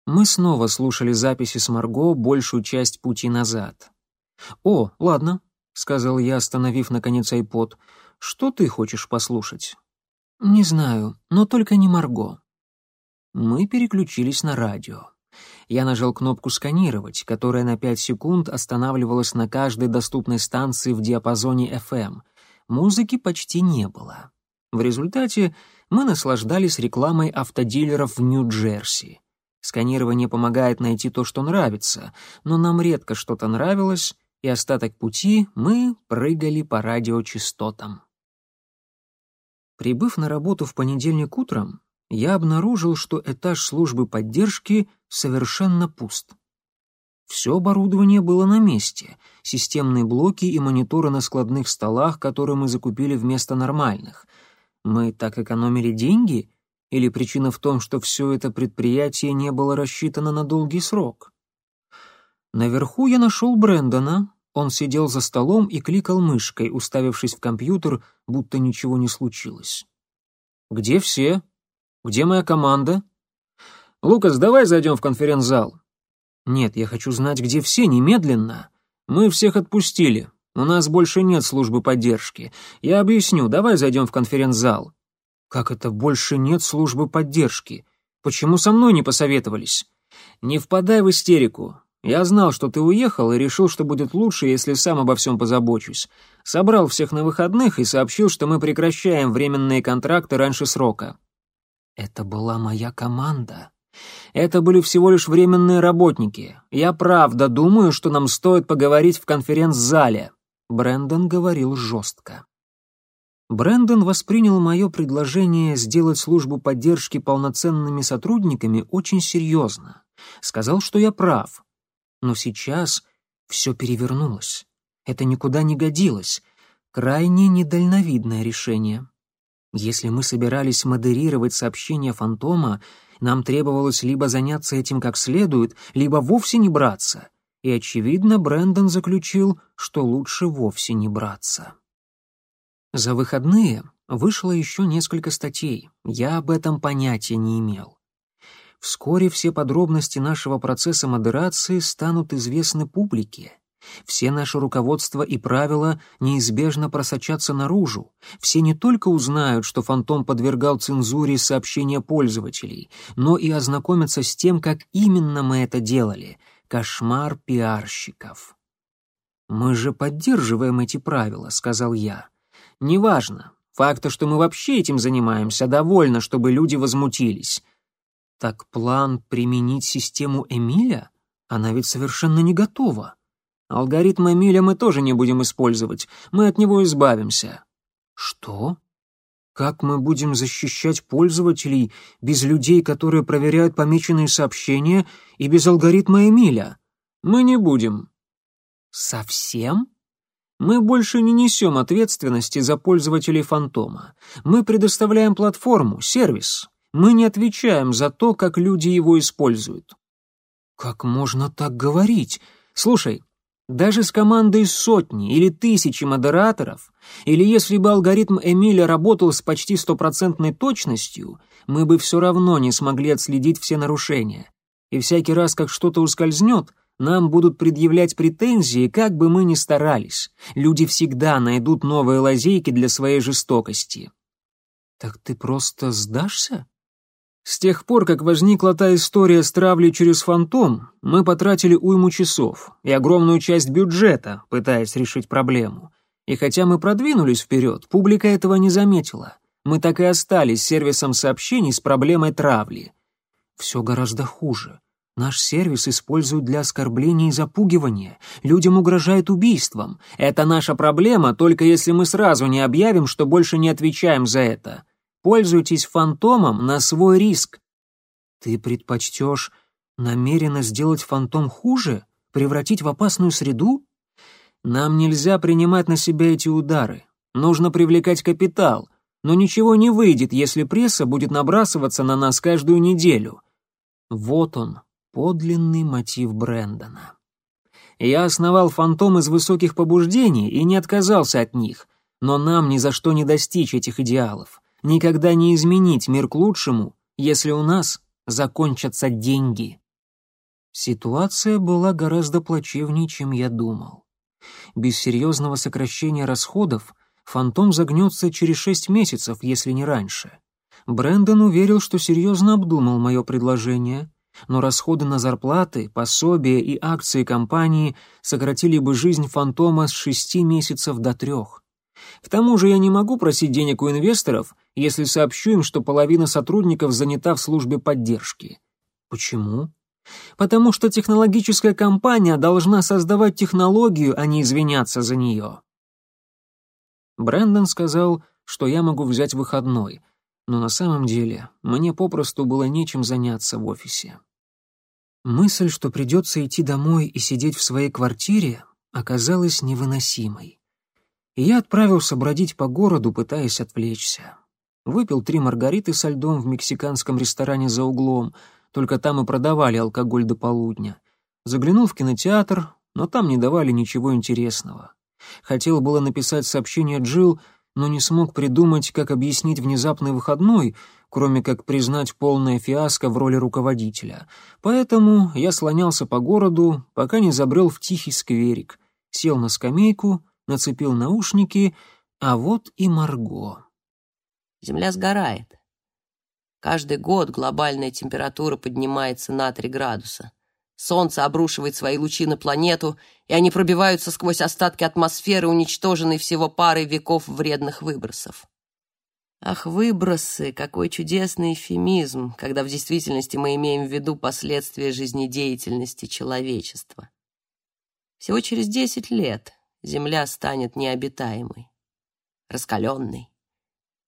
Мы снова слушали записи с Марго большую часть пути назад. «О, ладно», — сказал я, остановив наконец айпод. «Что ты хочешь послушать?» «Не знаю, но только не Марго». Мы переключились на радио. Я нажал кнопку «Сканировать», которая на 5 секунд останавливалась на каждой доступной станции в диапазоне FM. Музыки почти не было. В результате мы наслаждались рекламой автодилеров в Нью-Джерси. Сканирование помогает найти то, что нравится, но нам редко что-то нравилось, и остаток пути мы прыгали по радиочастотам. Прибыв на работу в понедельник утром, я обнаружил, что этаж службы поддержки совершенно пуст. Все оборудование было на месте, системные блоки и мониторы на складных столах, которые мы закупили вместо нормальных. Мы так экономили деньги или причина в том, что все это предприятие не было рассчитано на долгий срок? Наверху я нашел Брэндона. Он сидел за столом и кликал мышкой, уставившись в компьютер, будто ничего не случилось. «Где все? Где моя команда?» «Лукас, давай зайдем в конференц-зал». «Нет, я хочу знать, где все, немедленно. Мы всех отпустили. У нас больше нет службы поддержки. Я объясню, давай зайдем в конференц-зал». Как это больше нет службы поддержки? Почему со мной не посоветовались? Не впадай в истерику. Я знал, что ты уехал, и решил, что будет лучше, если сам обо всем позабочусь. Собрал всех на выходных и сообщил, что мы прекращаем временные контракты раньше срока. Это была моя команда. Это были всего лишь временные работники. Я правда думаю, что нам стоит поговорить в конференц-зале. Брэндон говорил жестко. Брэндон воспринял мое предложение сделать службу поддержки полноценными сотрудниками очень серьезно. Сказал, что я прав. Но сейчас все перевернулось. Это никуда не годилось. Крайне недальновидное решение. Если мы собирались модерировать сообщения Фантома, нам требовалось либо заняться этим как следует, либо вовсе не браться. И, очевидно, Брэндон заключил, что лучше вовсе не браться. За выходные вышло еще несколько статей, я об этом понятия не имел. Вскоре все подробности нашего процесса модерации станут известны публике. Все наши руководства и правила неизбежно просочатся наружу. Все не только узнают, что Фантом подвергал цензуре сообщения пользователей, но и ознакомятся с тем, как именно мы это делали. Кошмар пиарщиков. «Мы же поддерживаем эти правила», — сказал я. Неважно. Факта, что мы вообще этим занимаемся, довольно, чтобы люди возмутились. Так план применить систему Эмиля? Она ведь совершенно не готова. Алгоритм Эмиля мы тоже не будем использовать. Мы от него избавимся. Что? Как мы будем защищать пользователей без людей, которые проверяют помеченные сообщения, и без алгоритма Эмиля? Мы не будем. Совсем? Мы больше не несем ответственности за пользователей фантома. Мы предоставляем платформу, сервис. Мы не отвечаем за то, как люди его используют. Как можно так говорить? Слушай, даже с командой сотни или тысячи модераторов, или если бы алгоритм Эмиля работал с почти стопроцентной точностью, мы бы все равно не смогли отследить все нарушения. И всякий раз, как что-то ускользнет, нам будут предъявлять претензии, как бы мы ни старались. Люди всегда найдут новые лазейки для своей жестокости. Так ты просто сдашься? С тех пор, как возникла та история с травлей через фантом, мы потратили уйму часов и огромную часть бюджета, пытаясь решить проблему. И хотя мы продвинулись вперед, публика этого не заметила. Мы так и остались сервисом сообщений с проблемой травли. Все гораздо хуже. Наш сервис используют для оскорбления и запугивания. Людям угрожает убийством. Это наша проблема, только если мы сразу не объявим, что больше не отвечаем за это. Пользуйтесь фантомом на свой риск. Ты предпочтешь намеренно сделать фантом хуже? Превратить в опасную среду? Нам нельзя принимать на себя эти удары. Нужно привлекать капитал. Но ничего не выйдет, если пресса будет набрасываться на нас каждую неделю. Вот он, подлинный мотив Брэндона. Я основал фантом из высоких побуждений и не отказался от них, но нам ни за что не достичь этих идеалов, никогда не изменить мир к лучшему, если у нас закончатся деньги. Ситуация была гораздо плачевнее, чем я думал. Без серьезного сокращения расходов фантом загнется через шесть месяцев, если не раньше. Брэндон уверил, что серьезно обдумал мое предложение, но расходы на зарплаты, пособия и акции компании сократили бы жизнь фантома с шести месяцев до трех. К тому же я не могу просить денег у инвесторов, если сообщу им, что половина сотрудников занята в службе поддержки. Почему? Потому что технологическая компания должна создавать технологию, а не извиняться за нее. Брэндон сказал, что я могу взять выходной, но на самом деле мне попросту было нечем заняться в офисе. Мысль, что придется идти домой и сидеть в своей квартире, оказалась невыносимой. И я отправился бродить по городу, пытаясь отвлечься. Выпил три маргариты со льдом в мексиканском ресторане за углом, только там и продавали алкоголь до полудня. Заглянул в кинотеатр, но там не давали ничего интересного. Хотел было написать сообщение Джилл, но не смог придумать, как объяснить внезапный выходной, кроме как признать полное фиаско в роли руководителя. Поэтому я слонялся по городу, пока не забрел в тихий скверик, сел на скамейку, нацепил наушники, а вот и Марго. Земля сгорает. Каждый год глобальная температура поднимается на 3 градуса. Солнце обрушивает свои лучи на планету, и они пробиваются сквозь остатки атмосферы, уничтоженной всего парой веков вредных выбросов. Ах, выбросы, какой чудесный эвфемизм, когда в действительности мы имеем в виду последствия жизнедеятельности человечества. Всего через десять лет Земля станет необитаемой, раскаленной.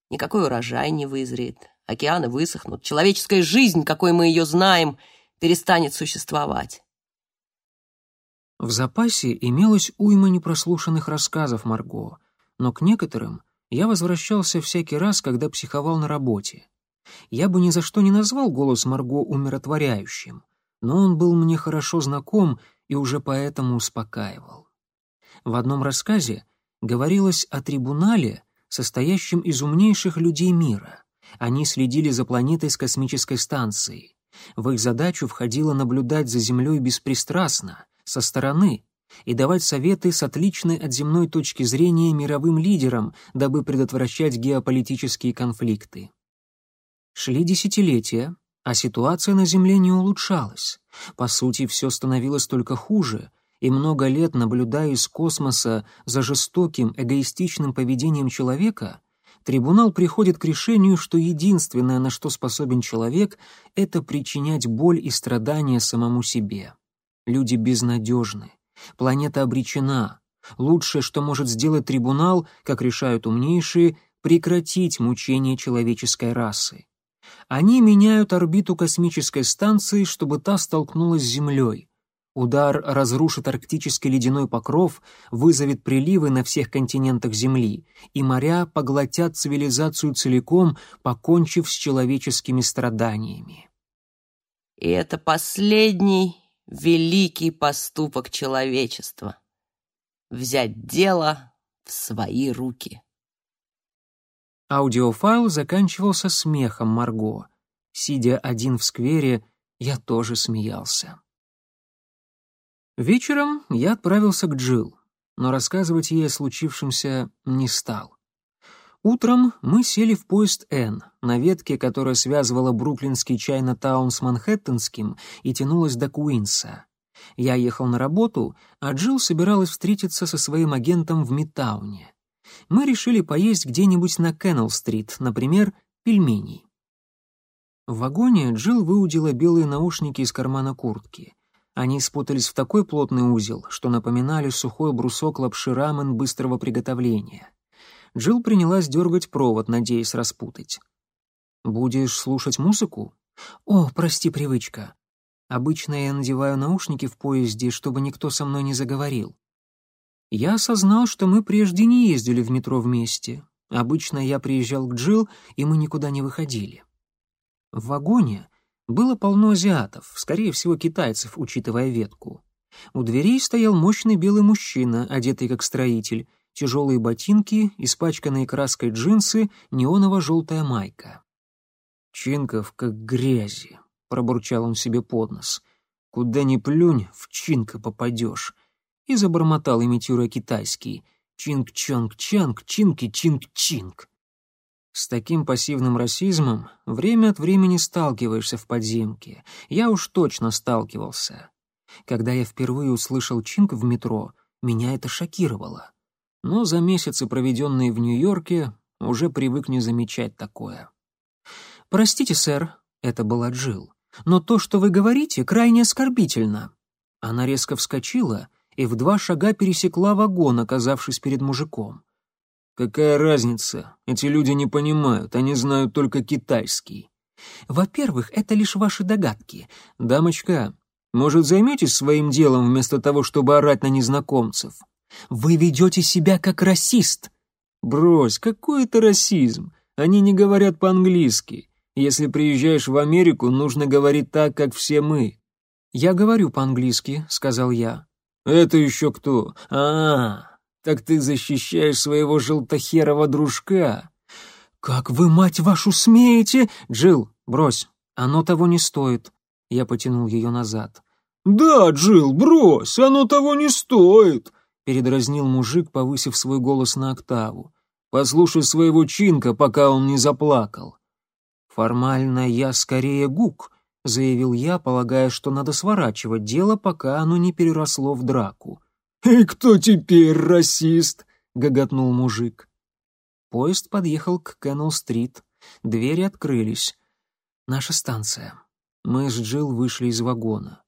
Никакой урожай не вызреет, океаны высохнут, человеческая жизнь, какой мы ее знаем — перестанет существовать. В запасе имелось уйма непрослушанных рассказов Марго, но к некоторым я возвращался всякий раз, когда психовал на работе. Я бы ни за что не назвал голос Марго умиротворяющим, но он был мне хорошо знаком и уже поэтому успокаивал. В одном рассказе говорилось о трибунале, состоящем из умнейших людей мира. Они следили за планетой с космической станцией. В их задачу входило наблюдать за Землей беспристрастно, со стороны, и давать советы с отличной от земной точки зрения мировым лидерам, дабы предотвращать геополитические конфликты. Шли десятилетия, а ситуация на Земле не улучшалась. По сути, все становилось только хуже, и много лет, наблюдая из космоса за жестоким, эгоистичным поведением человека, трибунал приходит к решению, что единственное, на что способен человек, это причинять боль и страдания самому себе. Люди безнадежны, планета обречена. Лучшее, что может сделать трибунал, как решают умнейшие, прекратить мучение человеческой расы. Они меняют орбиту космической станции, чтобы та столкнулась с Землей, Удар разрушит арктический ледяной покров, вызовет приливы на всех континентах Земли, и моря поглотят цивилизацию целиком, покончив с человеческими страданиями. И это последний великий поступок человечества — взять дело в свои руки. Аудиофайл заканчивался смехом Марго. Сидя один в сквере, я тоже смеялся. Вечером я отправился к Джилл, но рассказывать ей о случившемся не стал. Утром мы сели в поезд «Н» на ветке, которая связывала бруклинский Чайна-таун с Манхэттенским и тянулась до Куинса. Я ехал на работу, а Джилл собиралась встретиться со своим агентом в Мидтауне. Мы решили поесть где-нибудь на Кеннелл-стрит, например, пельменей. В вагоне Джилл выудила белые наушники из кармана куртки. Они спутались в такой плотный узел, что напоминали сухой брусок лапши рамен быстрого приготовления. Джилл принялась дергать провод, надеясь распутать. «Будешь слушать музыку?» «О, прости, привычка. Обычно я надеваю наушники в поезде, чтобы никто со мной не заговорил. Я осознал, что мы прежде не ездили в метро вместе. Обычно я приезжал к Джилл, и мы никуда не выходили. В вагоне Было полно азиатов, скорее всего, китайцев, учитывая ветку. У дверей стоял мощный белый мужчина, одетый как строитель, тяжелые ботинки, испачканные краской джинсы, неоново-желтая майка. «Чинков, как грязи», — пробурчал он себе под нос. «Куда ни плюнь, в чинка попадешь». И забормотал, имитируя китайский. «Чинг-чонг-чанг, чинки-чинг-чинг». С таким пассивным расизмом время от времени сталкиваешься в подземке. Я уж точно сталкивался. Когда я впервые услышал чинг в метро, меня это шокировало. Но за месяцы, проведенные в Нью-Йорке, уже привык не замечать такое. «Простите, сэр», — это была Джилл, «но то, что вы говорите, крайне оскорбительно». Она резко вскочила и в два шага пересекла вагон, оказавшись перед мужиком. Какая разница? Эти люди не понимают, они знают только китайский. Во-первых, это лишь ваши догадки. Дамочка, может, займетесь своим делом вместо того, чтобы орать на незнакомцев? Вы ведете себя как расист. Брось, какой это расизм? Они не говорят по-английски. Если приезжаешь в Америку, нужно говорить так, как все мы. Я говорю по-английски, сказал я. Это еще кто? А, -а, -а так ты защищаешь своего желтохерого дружка. Как вы, мать вашу, смеете? Джил, брось, оно того не стоит. Я потянул ее назад. Да, Джил, брось, оно того не стоит, передразнил мужик, повысив свой голос на октаву. Послушай своего чинка, пока он не заплакал. Формально я скорее гук, заявил я, полагая, что надо сворачивать дело, пока оно не переросло в драку. «И кто теперь расист?» — гоготнул мужик. Поезд подъехал к Кеннел-стрит. Двери открылись. Наша станция. Мы с Джилл вышли из вагона.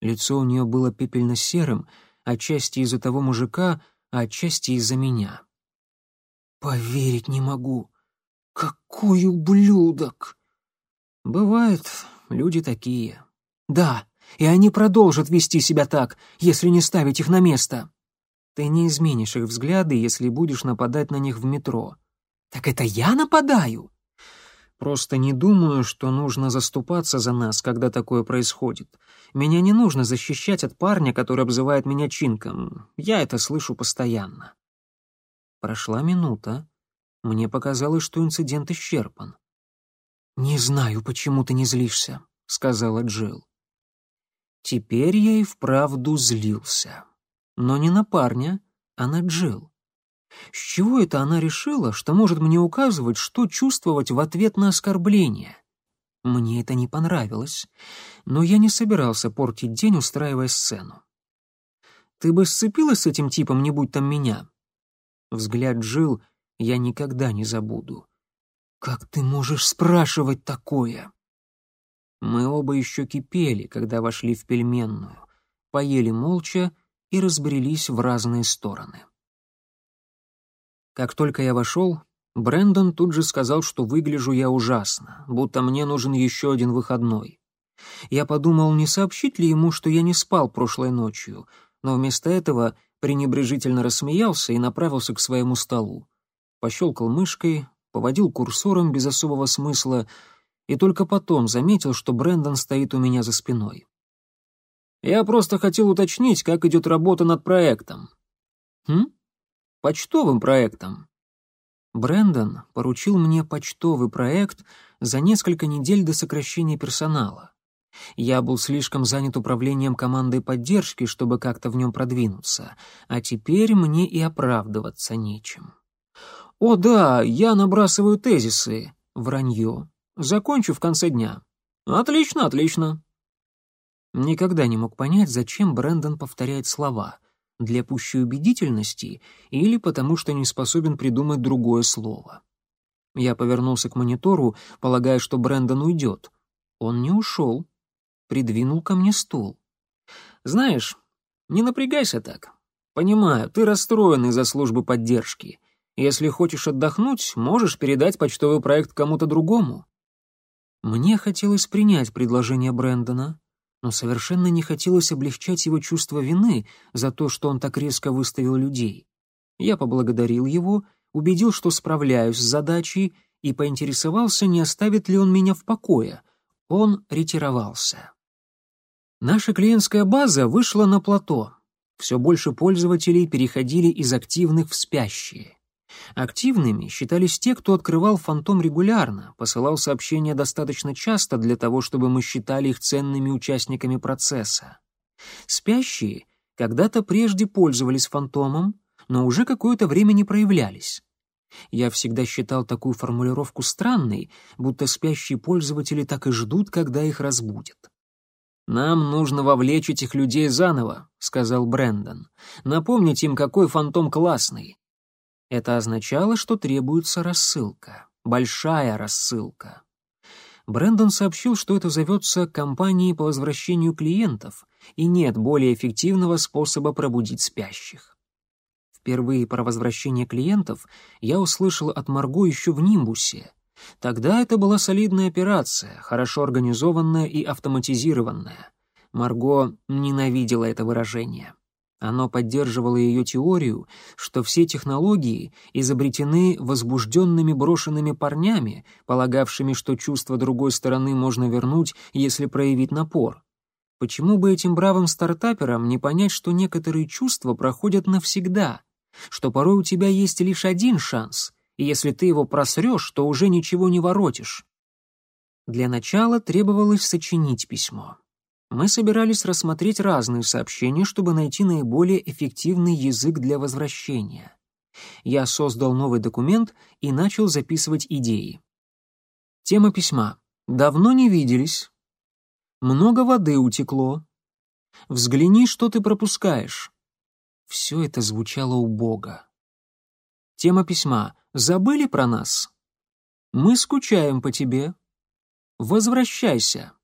Лицо у нее было пепельно-серым, отчасти из-за того мужика, а отчасти из-за меня. «Поверить не могу. Какой ублюдок!» «Бывает, люди такие». «Да, и они продолжат вести себя так, если не ставить их на место. Ты не изменишь их взгляды, если будешь нападать на них в метро. Так это я нападаю? Просто не думаю, что нужно заступаться за нас, когда такое происходит. Меня не нужно защищать от парня, который обзывает меня чинком. Я это слышу постоянно. Прошла минута. Мне показалось, что инцидент исчерпан. «Не знаю, почему ты не злишься», — сказала Джилл. Теперь я и вправду злился. Но не на парня, а на Джилл. С чего это она решила, что может мне указывать, что чувствовать в ответ на оскорбление? Мне это не понравилось, но я не собирался портить день, устраивая сцену. «Ты бы сцепилась с этим типом, не будь там меня?» Взгляд Джилл я никогда не забуду. «Как ты можешь спрашивать такое?» Мы оба еще кипели, когда вошли в пельменную, поели молча и разбрелись в разные стороны. Как только я вошел, Брэндон тут же сказал, что выгляжу я ужасно, будто мне нужен еще один выходной. Я подумал, не сообщить ли ему, что я не спал прошлой ночью, но вместо этого пренебрежительно рассмеялся и направился к своему столу. Пощелкал мышкой, поводил курсором без особого смысла — и только потом заметил, что Брэндон стоит у меня за спиной. «Я просто хотел уточнить, как идет работа над проектом». «Хм? Почтовым проектом». Брэндон поручил мне почтовый проект за несколько недель до сокращения персонала. Я был слишком занят управлением командой поддержки, чтобы как-то в нем продвинуться, а теперь мне и оправдываться нечем. «О да, я набрасываю тезисы», — вранье, Закончу в конце дня. Отлично, отлично. Никогда не мог понять, зачем Брэндон повторяет слова. Для пущей убедительности или потому, что не способен придумать другое слово. Я повернулся к монитору, полагая, что Брэндон уйдет. Он не ушел. Придвинул ко мне стул. «Знаешь, не напрягайся так. Понимаю, ты расстроен из-за службы поддержки. Если хочешь отдохнуть, можешь передать почтовый проект кому-то другому. Мне хотелось принять предложение Брэндона, но совершенно не хотелось облегчать его чувство вины за то, что он так резко выставил людей. Я поблагодарил его, убедил, что справляюсь с задачей, и поинтересовался, не оставит ли он меня в покое. Он ретировался. Наша клиентская база вышла на плато. Все больше пользователей переходили из активных в спящие. Активными считались те, кто открывал фантом регулярно, посылал сообщения достаточно часто для того, чтобы мы считали их ценными участниками процесса. Спящие когда-то прежде пользовались фантомом, но уже какое-то время не проявлялись. Я всегда считал такую формулировку странной, будто спящие пользователи так и ждут, когда их разбудят. «Нам нужно вовлечь этих людей заново», — сказал Брэндон. «Напомнить им, какой фантом классный. Это означало, что требуется рассылка. Большая рассылка. Брэндон сообщил, что это зовется компанией по возвращению клиентов, и нет более эффективного способа пробудить спящих. Впервые про возвращение клиентов я услышал от Марго еще в Нимбусе. Тогда это была солидная операция, хорошо организованная и автоматизированная. Марго ненавидела это выражение. Оно поддерживало ее теорию, что все технологии изобретены возбужденными брошенными парнями, полагавшими, что чувство другой стороны можно вернуть, если проявить напор. Почему бы этим бравым стартаперам не понять, что некоторые чувства проходят навсегда, что порой у тебя есть лишь один шанс, и если ты его просрешь, то уже ничего не воротишь? Для начала требовалось сочинить письмо мы собирались рассмотреть разные сообщения, чтобы найти наиболее эффективный язык для возвращения. Я создал новый документ и начал записывать идеи. Тема письма. Давно не виделись. Много воды утекло. Взгляни, что ты пропускаешь. Все это звучало убого. Тема письма. Забыли про нас? Мы скучаем по тебе. Возвращайся.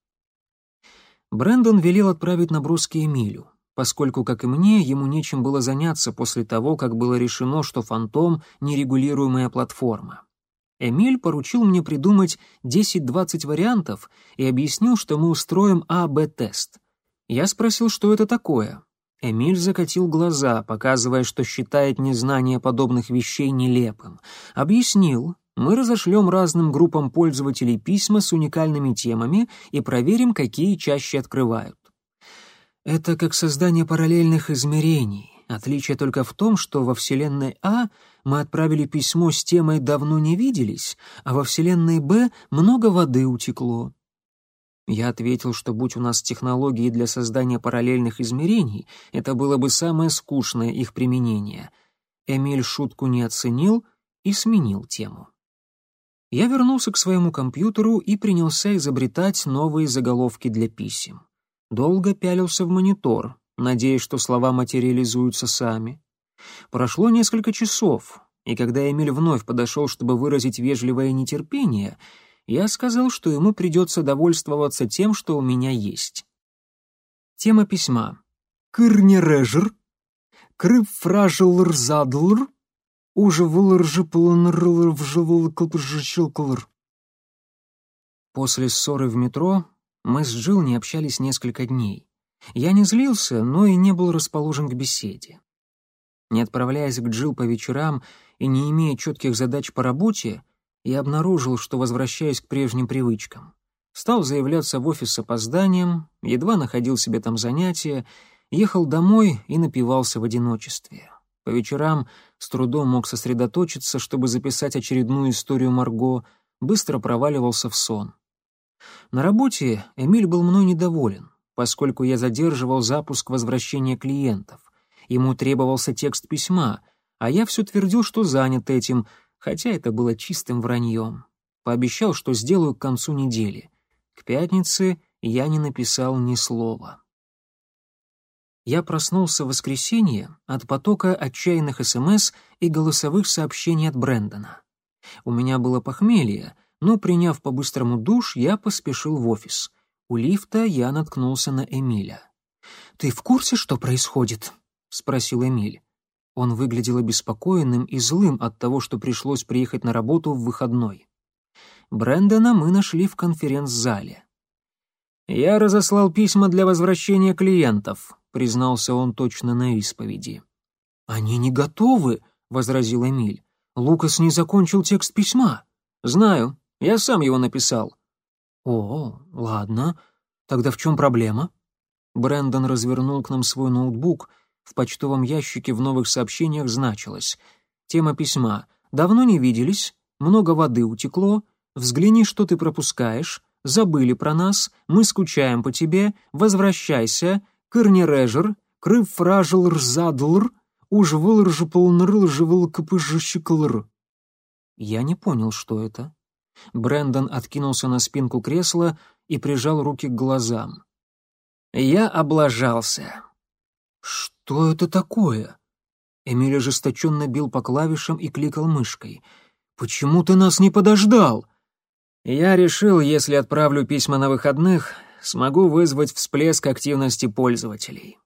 Брэндон велел отправить наброски Эмилю, поскольку, как и мне, ему нечем было заняться после того, как было решено, что «Фантом» — нерегулируемая платформа. Эмиль поручил мне придумать 10-20 вариантов и объяснил, что мы устроим А-Б-тест. Я спросил, что это такое. Эмиль закатил глаза, показывая, что считает незнание подобных вещей нелепым. Объяснил, мы разошлем разным группам пользователей письма с уникальными темами и проверим, какие чаще открывают. Это как создание параллельных измерений. Отличие только в том, что во Вселенной А мы отправили письмо с темой «давно не виделись», а во Вселенной Б много воды утекло. Я ответил, что будь у нас технологии для создания параллельных измерений, это было бы самое скучное их применение. Эмиль шутку не оценил и сменил тему. Я вернулся к своему компьютеру и принялся изобретать новые заголовки для писем. Долго пялился в монитор, надеясь, что слова материализуются сами. Прошло несколько часов, и когда Эмиль вновь подошел, чтобы выразить вежливое нетерпение, я сказал, что ему придется довольствоваться тем, что у меня есть. Тема письма. «Кырнережер», «Крыфражелрзадлр», уже После ссоры в метро мы с Джилл не общались несколько дней. Я не злился, но и не был расположен к беседе. Не отправляясь к Джилл по вечерам и не имея четких задач по работе, я обнаружил, что возвращаюсь к прежним привычкам. Стал заявляться в офис с опозданием, едва находил себе там занятия, ехал домой и напивался в одиночестве. По вечерам с трудом мог сосредоточиться, чтобы записать очередную историю Марго, быстро проваливался в сон. На работе Эмиль был мной недоволен, поскольку я задерживал запуск возвращения клиентов. Ему требовался текст письма, а я все твердил, что занят этим, хотя это было чистым враньем. Пообещал, что сделаю к концу недели. К пятнице я не написал ни слова я проснулся в воскресенье от потока отчаянных СМС и голосовых сообщений от Брэндона. У меня было похмелье, но, приняв по-быстрому душ, я поспешил в офис. У лифта я наткнулся на Эмиля. «Ты в курсе, что происходит?» — спросил Эмиль. Он выглядел обеспокоенным и злым от того, что пришлось приехать на работу в выходной. Брэндона мы нашли в конференц-зале. «Я разослал письма для возвращения клиентов», — признался он точно на исповеди. «Они не готовы», — возразил Эмиль. «Лукас не закончил текст письма». «Знаю, я сам его написал». «О, ладно. Тогда в чем проблема?» Брэндон развернул к нам свой ноутбук. В почтовом ящике в новых сообщениях значилось. Тема письма. «Давно не виделись, много воды утекло, взгляни, что ты пропускаешь, забыли про нас, мы скучаем по тебе, возвращайся, кырнережер, крыв фражл рзадлр, уж вылржеполнрл живыл кпыжщиклр». Я не понял, что это. Брэндон откинулся на спинку кресла и прижал руки к глазам. Я облажался. «Что это такое?» Эмиль ожесточенно бил по клавишам и кликал мышкой. «Почему ты нас не подождал?» Я решил, если отправлю письма на выходных, смогу вызвать всплеск активности пользователей.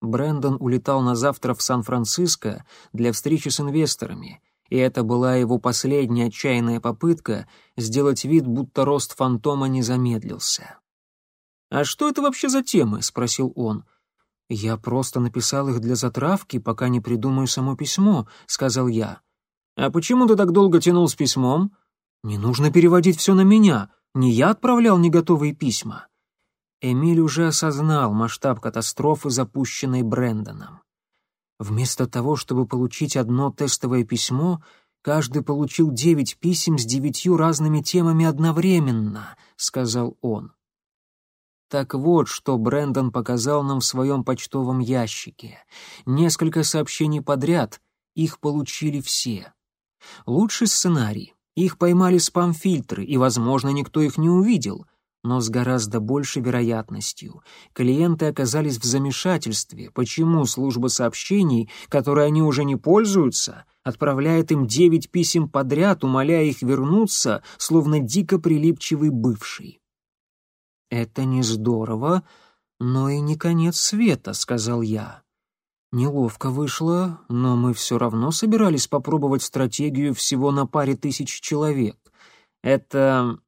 Брэндон улетал на завтра в Сан-Франциско для встречи с инвесторами, и это была его последняя отчаянная попытка сделать вид, будто рост фантома не замедлился. «А что это вообще за темы?» — спросил он. «Я просто написал их для затравки, пока не придумаю само письмо», — сказал я. «А почему ты так долго тянул с письмом?» «Не нужно переводить все на меня. Не я отправлял неготовые письма». Эмиль уже осознал масштаб катастрофы, запущенной Брэндоном. Вместо того, чтобы получить одно тестовое письмо, каждый получил девять писем с девятью разными темами одновременно, сказал он. Так вот, что Брэндон показал нам в своем почтовом ящике. Несколько сообщений подряд, их получили все. Лучший сценарий. Их поймали спам-фильтры, и, возможно, никто их не увидел. Но с гораздо большей вероятностью клиенты оказались в замешательстве, почему служба сообщений, которой они уже не пользуются, отправляет им девять писем подряд, умоляя их вернуться, словно дико прилипчивый бывший. «Это не здорово, но и не конец света», — сказал я. Неловко вышло, но мы все равно собирались попробовать стратегию всего на паре тысяч человек. Это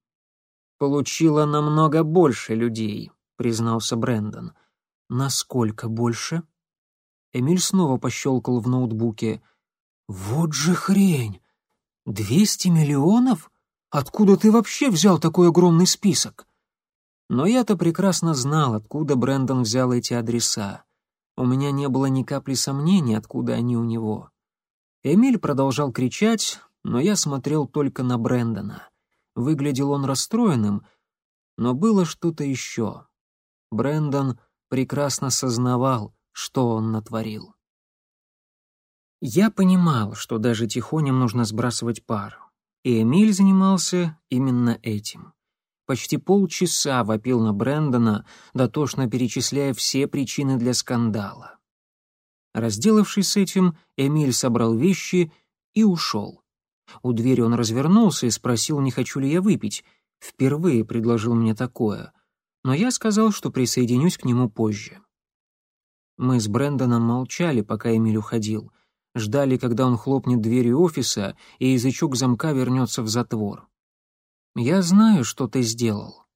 получило намного больше людей, признался Брэндон. Насколько больше? Эмиль снова пощелкал в ноутбуке. Вот же хрень! Двести миллионов? Откуда ты вообще взял такой огромный список? Но я-то прекрасно знал, откуда Брэндон взял эти адреса. У меня не было ни капли сомнений, откуда они у него. Эмиль продолжал кричать, но я смотрел только на Брэндона. Выглядел он расстроенным, но было что-то еще. Брэндон прекрасно сознавал, что он натворил. Я понимал, что даже тихоням нужно сбрасывать пар, и Эмиль занимался именно этим почти полчаса вопил на Брэндона, дотошно перечисляя все причины для скандала. Разделавшись с этим, Эмиль собрал вещи и ушел. У двери он развернулся и спросил, не хочу ли я выпить. Впервые предложил мне такое, но я сказал, что присоединюсь к нему позже. Мы с Брэндоном молчали, пока Эмиль уходил, ждали, когда он хлопнет дверью офиса и язычок замка вернется в затвор. Я знаю, что ты сделал».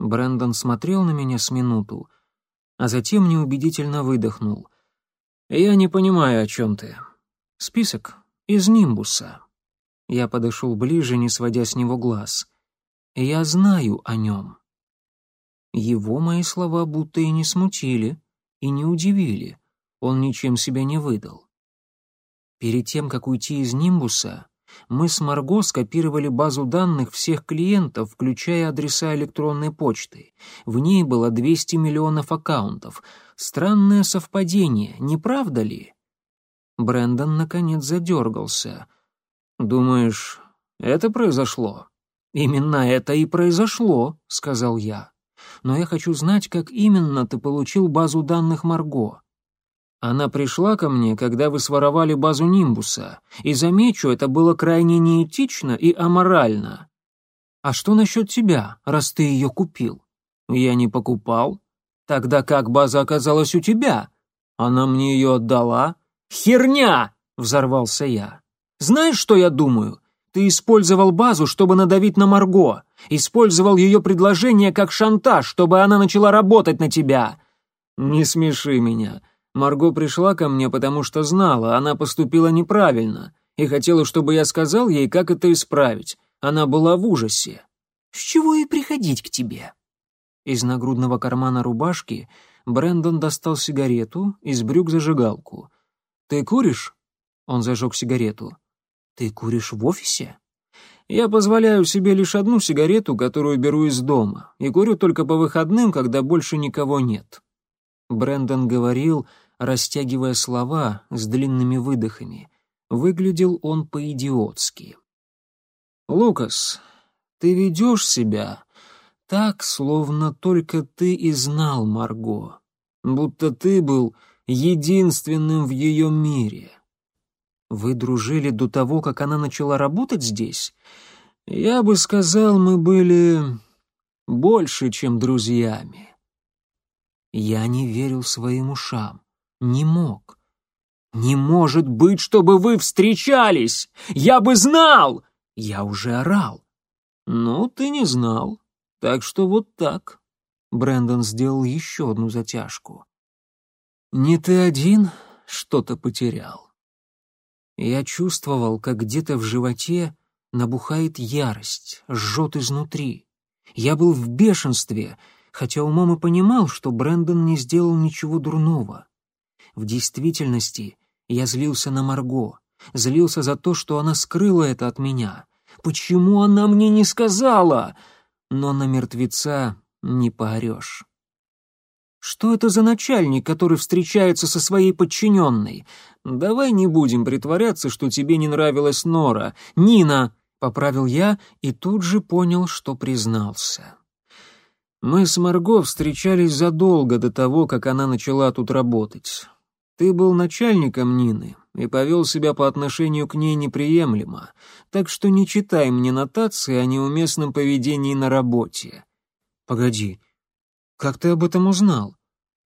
Брэндон смотрел на меня с минуту, а затем неубедительно выдохнул. «Я не понимаю, о чем ты. Список из Нимбуса». Я подошел ближе, не сводя с него глаз. «Я знаю о нем». Его мои слова будто и не смутили, и не удивили. Он ничем себя не выдал. Перед тем, как уйти из Нимбуса, мы с Марго скопировали базу данных всех клиентов, включая адреса электронной почты. В ней было 200 миллионов аккаунтов. Странное совпадение, не правда ли? Брендон наконец задергался. «Думаешь, это произошло?» «Именно это и произошло», — сказал я. «Но я хочу знать, как именно ты получил базу данных Марго. Она пришла ко мне, когда вы своровали базу Нимбуса, и, замечу, это было крайне неэтично и аморально. А что насчет тебя, раз ты ее купил? Я не покупал. Тогда как база оказалась у тебя? Она мне ее отдала. Херня! Взорвался я. Знаешь, что я думаю? Ты использовал базу, чтобы надавить на Марго. Использовал ее предложение как шантаж, чтобы она начала работать на тебя. Не смеши меня. Марго пришла ко мне, потому что знала, она поступила неправильно и хотела, чтобы я сказал ей, как это исправить. Она была в ужасе. С чего и приходить к тебе?» Из нагрудного кармана рубашки Брэндон достал сигарету, из брюк зажигалку. «Ты куришь?» Он зажег сигарету. «Ты куришь в офисе?» «Я позволяю себе лишь одну сигарету, которую беру из дома, и курю только по выходным, когда больше никого нет». Брэндон говорил, растягивая слова с длинными выдохами. Выглядел он по-идиотски. «Лукас, ты ведешь себя так, словно только ты и знал Марго, будто ты был единственным в ее мире. Вы дружили до того, как она начала работать здесь? Я бы сказал, мы были больше, чем друзьями. Я не верил своим ушам, не мог. «Не может быть, чтобы вы встречались! Я бы знал!» Я уже орал. «Ну, ты не знал. Так что вот так». Брэндон сделал еще одну затяжку. «Не ты один что-то потерял». Я чувствовал, как где-то в животе набухает ярость, жжет изнутри. Я был в бешенстве, хотя умом и понимал, что Брэндон не сделал ничего дурного. В действительности я злился на Марго, злился за то, что она скрыла это от меня. Почему она мне не сказала? Но на мертвеца не поорешь. Что это за начальник, который встречается со своей подчиненной? Давай не будем притворяться, что тебе не нравилась Нора. Нина, поправил я и тут же понял, что признался. Мы с Марго встречались задолго до того, как она начала тут работать. Ты был начальником Нины и повел себя по отношению к ней неприемлемо, так что не читай мне нотации о неуместном поведении на работе. Погоди, как ты об этом узнал?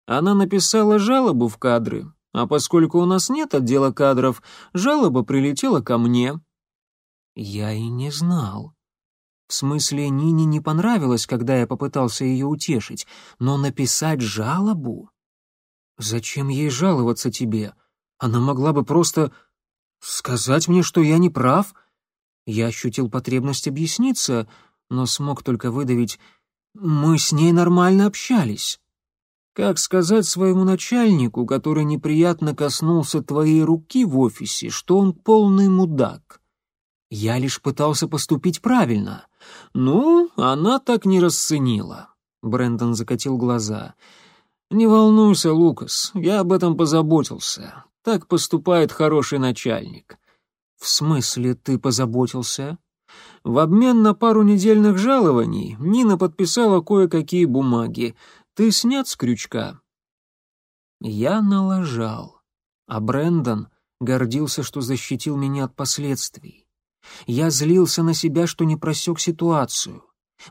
Она написала жалобу в кадры, а поскольку у нас нет отдела кадров, жалоба прилетела ко мне. Я и не знал. В смысле, Нине не понравилось, когда я попытался ее утешить, но написать жалобу? Зачем ей жаловаться тебе? Она могла бы просто сказать мне, что я не прав. Я ощутил потребность объясниться, но смог только выдавить «Мы с ней нормально общались». Как сказать своему начальнику, который неприятно коснулся твоей руки в офисе, что он полный мудак? Я лишь пытался поступить правильно. Ну, она так не расценила. Брэндон закатил глаза. «Не волнуйся, Лукас, я об этом позаботился. Так поступает хороший начальник». «В смысле ты позаботился?» «В обмен на пару недельных жалований Нина подписала кое-какие бумаги. Ты снят с крючка?» Я налажал, а Брэндон гордился, что защитил меня от последствий. Я злился на себя, что не просек ситуацию.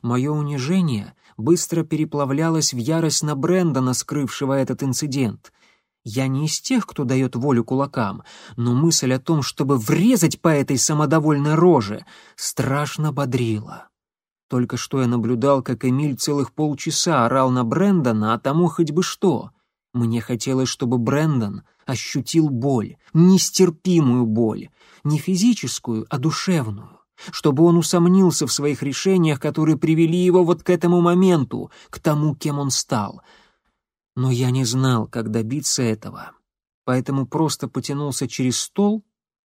Мое унижение быстро переплавлялось в ярость на Брэндона, скрывшего этот инцидент. Я не из тех, кто дает волю кулакам, но мысль о том, чтобы врезать по этой самодовольной роже, страшно бодрила. Только что я наблюдал, как Эмиль целых полчаса орал на Брэндона, а тому хоть бы что. Мне хотелось, чтобы Брэндон ощутил боль, нестерпимую боль, не физическую, а душевную чтобы он усомнился в своих решениях, которые привели его вот к этому моменту, к тому, кем он стал. Но я не знал, как добиться этого, поэтому просто потянулся через стол,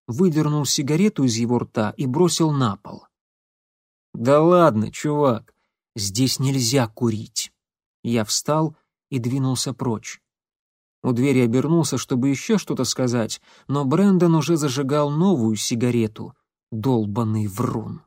выдернул сигарету из его рта и бросил на пол. «Да ладно, чувак, здесь нельзя курить». Я встал и двинулся прочь. У двери обернулся, чтобы еще что-то сказать, но Брэндон уже зажигал новую сигарету, долбанный врун.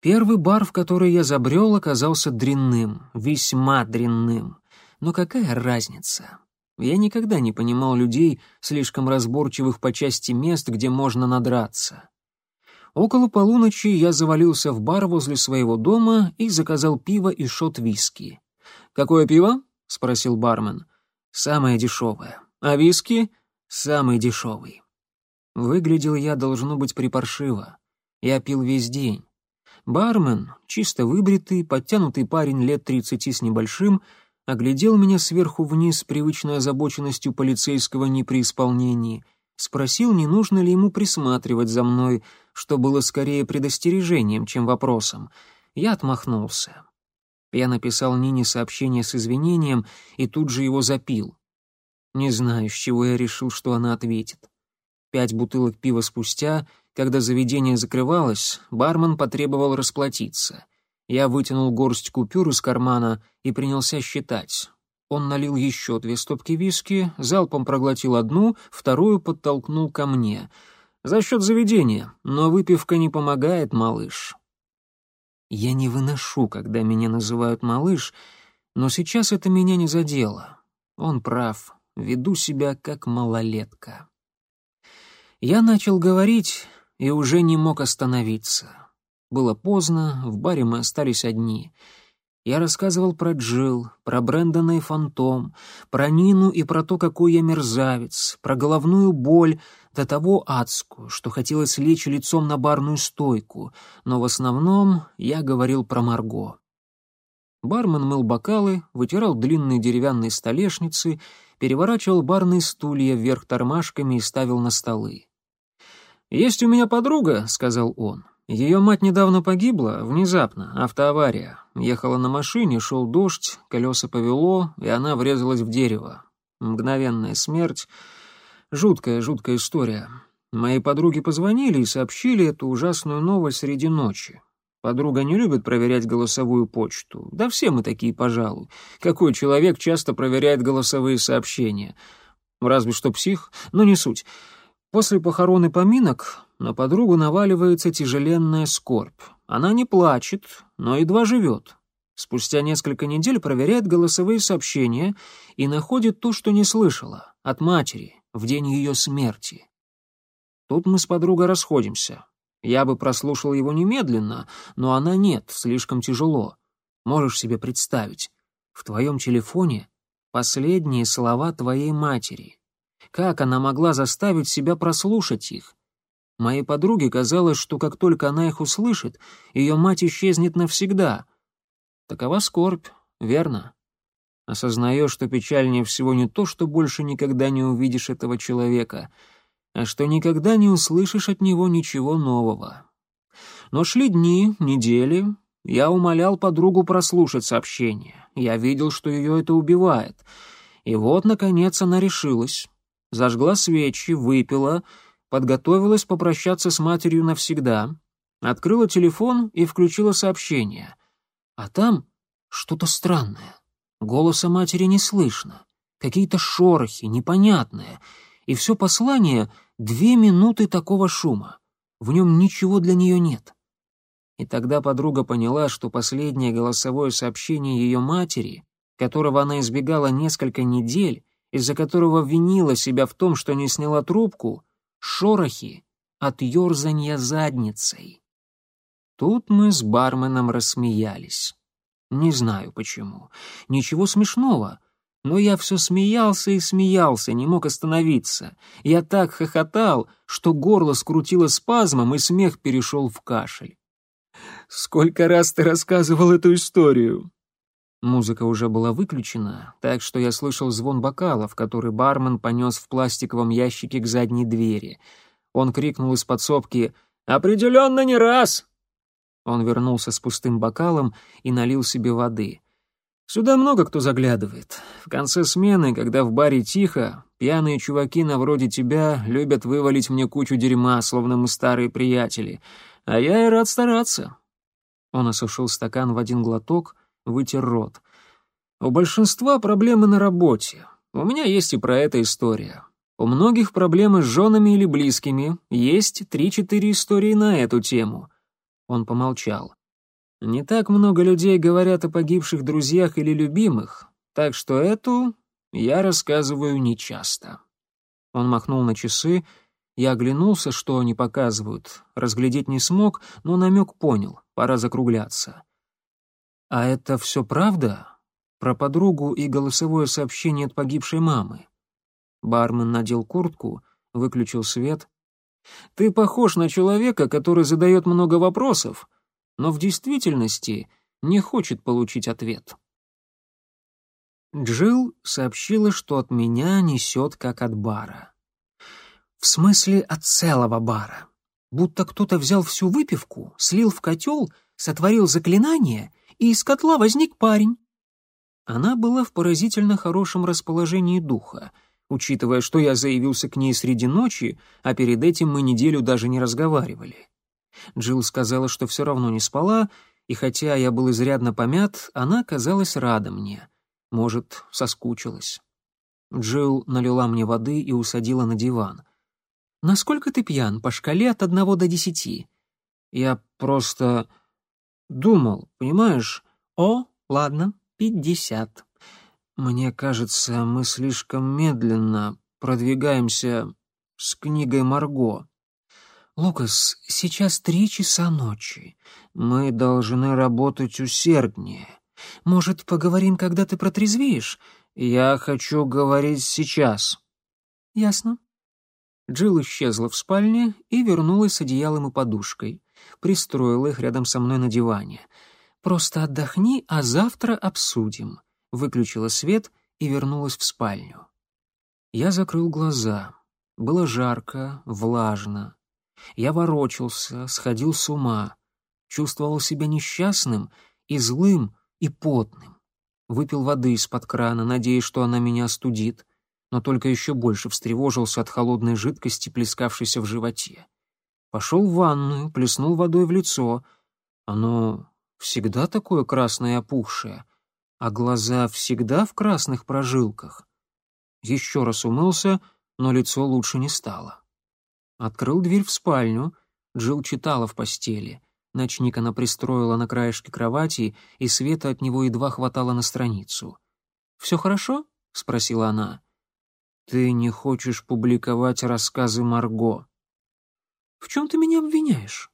Первый бар, в который я забрел, оказался дрянным, весьма дрянным. Но какая разница? Я никогда не понимал людей, слишком разборчивых по части мест, где можно надраться. Около полуночи я завалился в бар возле своего дома и заказал пиво и шот виски. «Какое пиво?» — спросил бармен. «Самое дешевое. А виски?» «Самый дешевый». Выглядел я, должно быть, припаршиво. Я пил весь день. Бармен, чисто выбритый, подтянутый парень лет тридцати с небольшим, оглядел меня сверху вниз с привычной озабоченностью полицейского не при исполнении, Спросил, не нужно ли ему присматривать за мной, что было скорее предостережением, чем вопросом. Я отмахнулся. Я написал Нине сообщение с извинением и тут же его запил. Не знаю, с чего я решил, что она ответит. Пять бутылок пива спустя, когда заведение закрывалось, бармен потребовал расплатиться. Я вытянул горсть купюр из кармана и принялся считать. Он налил еще две стопки виски, залпом проглотил одну, вторую подтолкнул ко мне. «За счет заведения, но выпивка не помогает, малыш». Я не выношу, когда меня называют малыш, но сейчас это меня не задело. Он прав, веду себя как малолетка. Я начал говорить и уже не мог остановиться. Было поздно, в баре мы остались одни — я рассказывал про Джилл, про Брэндона и Фантом, про Нину и про то, какой я мерзавец, про головную боль, до того адскую, что хотелось лечь лицом на барную стойку, но в основном я говорил про Марго. Бармен мыл бокалы, вытирал длинные деревянные столешницы, переворачивал барные стулья вверх тормашками и ставил на столы. «Есть у меня подруга», — сказал он. Ее мать недавно погибла, внезапно, автоавария. Ехала на машине, шел дождь, колеса повело, и она врезалась в дерево. Мгновенная смерть. Жуткая, жуткая история. Мои подруги позвонили и сообщили эту ужасную новость среди ночи. Подруга не любит проверять голосовую почту. Да все мы такие, пожалуй. Какой человек часто проверяет голосовые сообщения? Разве что псих, но не суть. После похорон и поминок на подругу наваливается тяжеленная скорбь. Она не плачет, но едва живет. Спустя несколько недель проверяет голосовые сообщения и находит то, что не слышала, от матери, в день ее смерти. Тут мы с подругой расходимся. Я бы прослушал его немедленно, но она нет, слишком тяжело. Можешь себе представить, в твоем телефоне последние слова твоей матери — как она могла заставить себя прослушать их? Моей подруге казалось, что как только она их услышит, ее мать исчезнет навсегда. Такова скорбь, верно? Осознаешь, что печальнее всего не то, что больше никогда не увидишь этого человека, а что никогда не услышишь от него ничего нового. Но шли дни, недели, я умолял подругу прослушать сообщение. Я видел, что ее это убивает. И вот, наконец, она решилась зажгла свечи, выпила, подготовилась попрощаться с матерью навсегда, открыла телефон и включила сообщение. А там что-то странное. Голоса матери не слышно, какие-то шорохи, непонятные, и все послание — две минуты такого шума. В нем ничего для нее нет. И тогда подруга поняла, что последнее голосовое сообщение ее матери, которого она избегала несколько недель, из-за которого винила себя в том, что не сняла трубку, шорохи от ерзанья задницей. Тут мы с барменом рассмеялись. Не знаю почему. Ничего смешного. Но я все смеялся и смеялся, не мог остановиться. Я так хохотал, что горло скрутило спазмом, и смех перешел в кашель. «Сколько раз ты рассказывал эту историю?» Музыка уже была выключена, так что я слышал звон бокалов, который бармен понес в пластиковом ящике к задней двери. Он крикнул из подсобки «Определенно не раз!» Он вернулся с пустым бокалом и налил себе воды. «Сюда много кто заглядывает. В конце смены, когда в баре тихо, пьяные чуваки на вроде тебя любят вывалить мне кучу дерьма, словно мы старые приятели. А я и рад стараться». Он осушил стакан в один глоток — вытер рот. «У большинства проблемы на работе. У меня есть и про это история. У многих проблемы с женами или близкими. Есть три-четыре истории на эту тему». Он помолчал. «Не так много людей говорят о погибших друзьях или любимых, так что эту я рассказываю нечасто». Он махнул на часы, я оглянулся, что они показывают. Разглядеть не смог, но намек понял, пора закругляться. «А это все правда? Про подругу и голосовое сообщение от погибшей мамы?» Бармен надел куртку, выключил свет. «Ты похож на человека, который задает много вопросов, но в действительности не хочет получить ответ». Джилл сообщила, что от меня несет как от бара. В смысле от целого бара. Будто кто-то взял всю выпивку, слил в котел, сотворил заклинание, и из котла возник парень. Она была в поразительно хорошем расположении духа, учитывая, что я заявился к ней среди ночи, а перед этим мы неделю даже не разговаривали. Джилл сказала, что все равно не спала, и хотя я был изрядно помят, она казалась рада мне. Может, соскучилась. Джилл налила мне воды и усадила на диван. «Насколько ты пьян по шкале от одного до десяти?» «Я просто думал, понимаешь?» «О, ладно, пятьдесят». «Мне кажется, мы слишком медленно продвигаемся с книгой Марго». «Лукас, сейчас три часа ночи. Мы должны работать усерднее. Может, поговорим, когда ты протрезвеешь?» «Я хочу говорить сейчас». «Ясно». Джилл исчезла в спальне и вернулась с одеялом и подушкой. Пристроила их рядом со мной на диване. «Просто отдохни, а завтра обсудим». Выключила свет и вернулась в спальню. Я закрыл глаза. Было жарко, влажно. Я ворочался, сходил с ума, чувствовал себя несчастным и злым, и потным. Выпил воды из-под крана, надеясь, что она меня остудит, но только еще больше встревожился от холодной жидкости, плескавшейся в животе. Пошел в ванную, плеснул водой в лицо. Оно всегда такое красное и опухшее, а глаза всегда в красных прожилках. Еще раз умылся, но лицо лучше не стало. Открыл дверь в спальню. Джилл читала в постели. Ночник она пристроила на краешке кровати, и света от него едва хватало на страницу. «Все хорошо?» — спросила она. «Ты не хочешь публиковать рассказы Марго». «В чем ты меня обвиняешь?»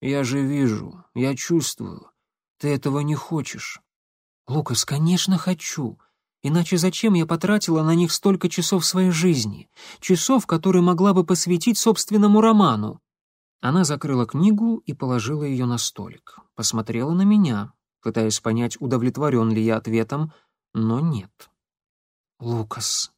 «Я же вижу, я чувствую. Ты этого не хочешь». «Лукас, конечно, хочу. Иначе зачем я потратила на них столько часов своей жизни? Часов, которые могла бы посвятить собственному роману?» Она закрыла книгу и положила ее на столик. Посмотрела на меня, пытаясь понять, удовлетворен ли я ответом, но нет. «Лукас,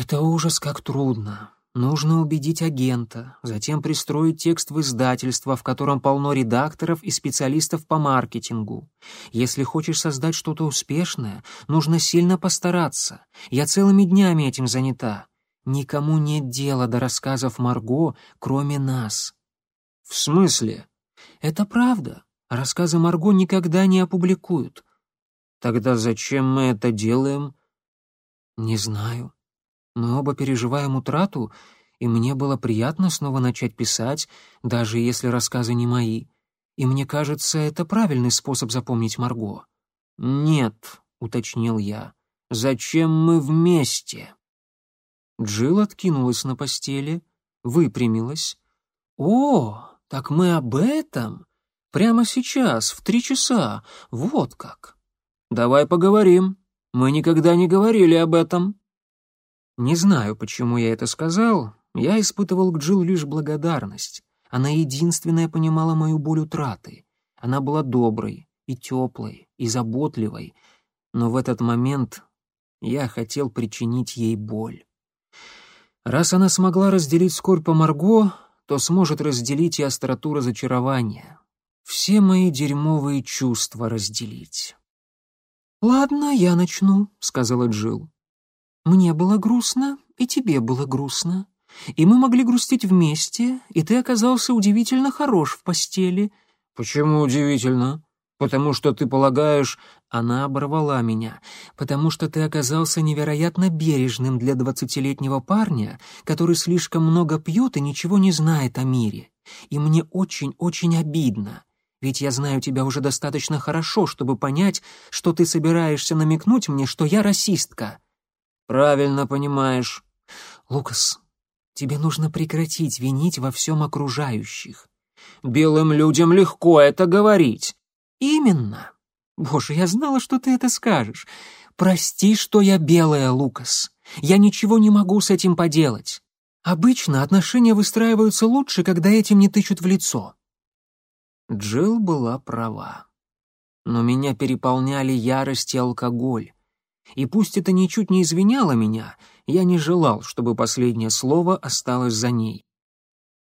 это ужас как трудно. Нужно убедить агента, затем пристроить текст в издательство, в котором полно редакторов и специалистов по маркетингу. Если хочешь создать что-то успешное, нужно сильно постараться. Я целыми днями этим занята. Никому нет дела до рассказов Марго, кроме нас. В смысле? Это правда. Рассказы Марго никогда не опубликуют. Тогда зачем мы это делаем? Не знаю. Мы оба переживаем утрату, и мне было приятно снова начать писать, даже если рассказы не мои. И мне кажется, это правильный способ запомнить Марго. «Нет», — уточнил я, — «зачем мы вместе?» Джилл откинулась на постели, выпрямилась. «О, так мы об этом? Прямо сейчас, в три часа, вот как!» «Давай поговорим. Мы никогда не говорили об этом». Не знаю, почему я это сказал, я испытывал к Джилл лишь благодарность. Она единственная понимала мою боль утраты. Она была доброй и теплой, и заботливой, но в этот момент я хотел причинить ей боль. Раз она смогла разделить скорбь по Марго, то сможет разделить и остроту разочарования. Все мои дерьмовые чувства разделить. «Ладно, я начну», — сказала Джилл. Мне было грустно, и тебе было грустно. И мы могли грустить вместе, и ты оказался удивительно хорош в постели». «Почему удивительно?» «Потому что ты полагаешь...» Она оборвала меня. «Потому что ты оказался невероятно бережным для двадцатилетнего парня, который слишком много пьет и ничего не знает о мире. И мне очень-очень обидно. Ведь я знаю тебя уже достаточно хорошо, чтобы понять, что ты собираешься намекнуть мне, что я расистка». «Правильно понимаешь». «Лукас, тебе нужно прекратить винить во всем окружающих». «Белым людям легко это говорить». «Именно. Боже, я знала, что ты это скажешь. Прости, что я белая, Лукас. Я ничего не могу с этим поделать. Обычно отношения выстраиваются лучше, когда этим не тычут в лицо». Джилл была права. Но меня переполняли ярость и алкоголь. И пусть это ничуть не извиняло меня, я не желал, чтобы последнее слово осталось за ней.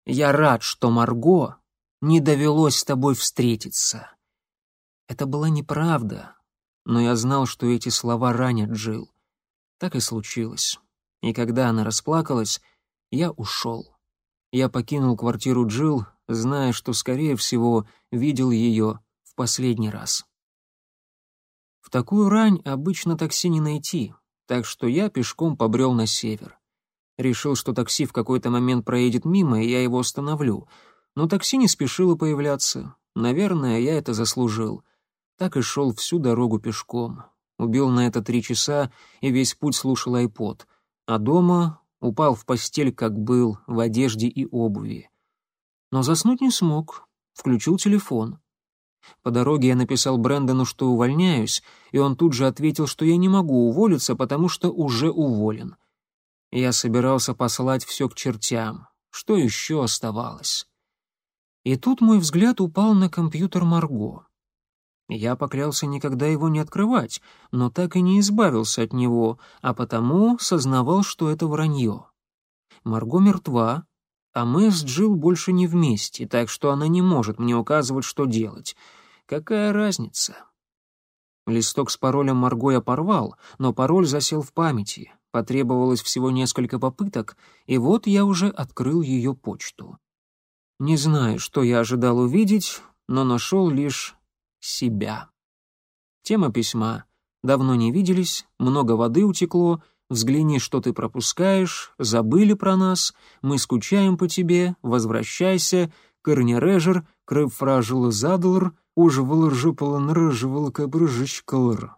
Я рад, что Марго не довелось с тобой встретиться. Это была неправда, но я знал, что эти слова ранят Джил. Так и случилось. И когда она расплакалась, я ушел. Я покинул квартиру Джил, зная, что, скорее всего, видел ее в последний раз. Такую рань обычно такси не найти, так что я пешком побрел на север. Решил, что такси в какой-то момент проедет мимо, и я его остановлю. Но такси не спешило появляться. Наверное, я это заслужил. Так и шел всю дорогу пешком. Убил на это три часа и весь путь слушал айпод. А дома упал в постель, как был, в одежде и обуви. Но заснуть не смог. Включил телефон. По дороге я написал Брэндону, что увольняюсь, и он тут же ответил, что я не могу уволиться, потому что уже уволен. Я собирался послать все к чертям. Что еще оставалось? И тут мой взгляд упал на компьютер Марго. Я поклялся никогда его не открывать, но так и не избавился от него, а потому сознавал, что это вранье. Марго мертва, а мы с Джилл больше не вместе, так что она не может мне указывать, что делать. Какая разница? Листок с паролем Марго я порвал, но пароль засел в памяти. Потребовалось всего несколько попыток, и вот я уже открыл ее почту. Не знаю, что я ожидал увидеть, но нашел лишь себя. Тема письма. Давно не виделись, много воды утекло, взгляни, что ты пропускаешь, забыли про нас, мы скучаем по тебе, возвращайся, корнережер, крыв фражил задлр, уж вылржипал нрыживал кабрыжичкалр.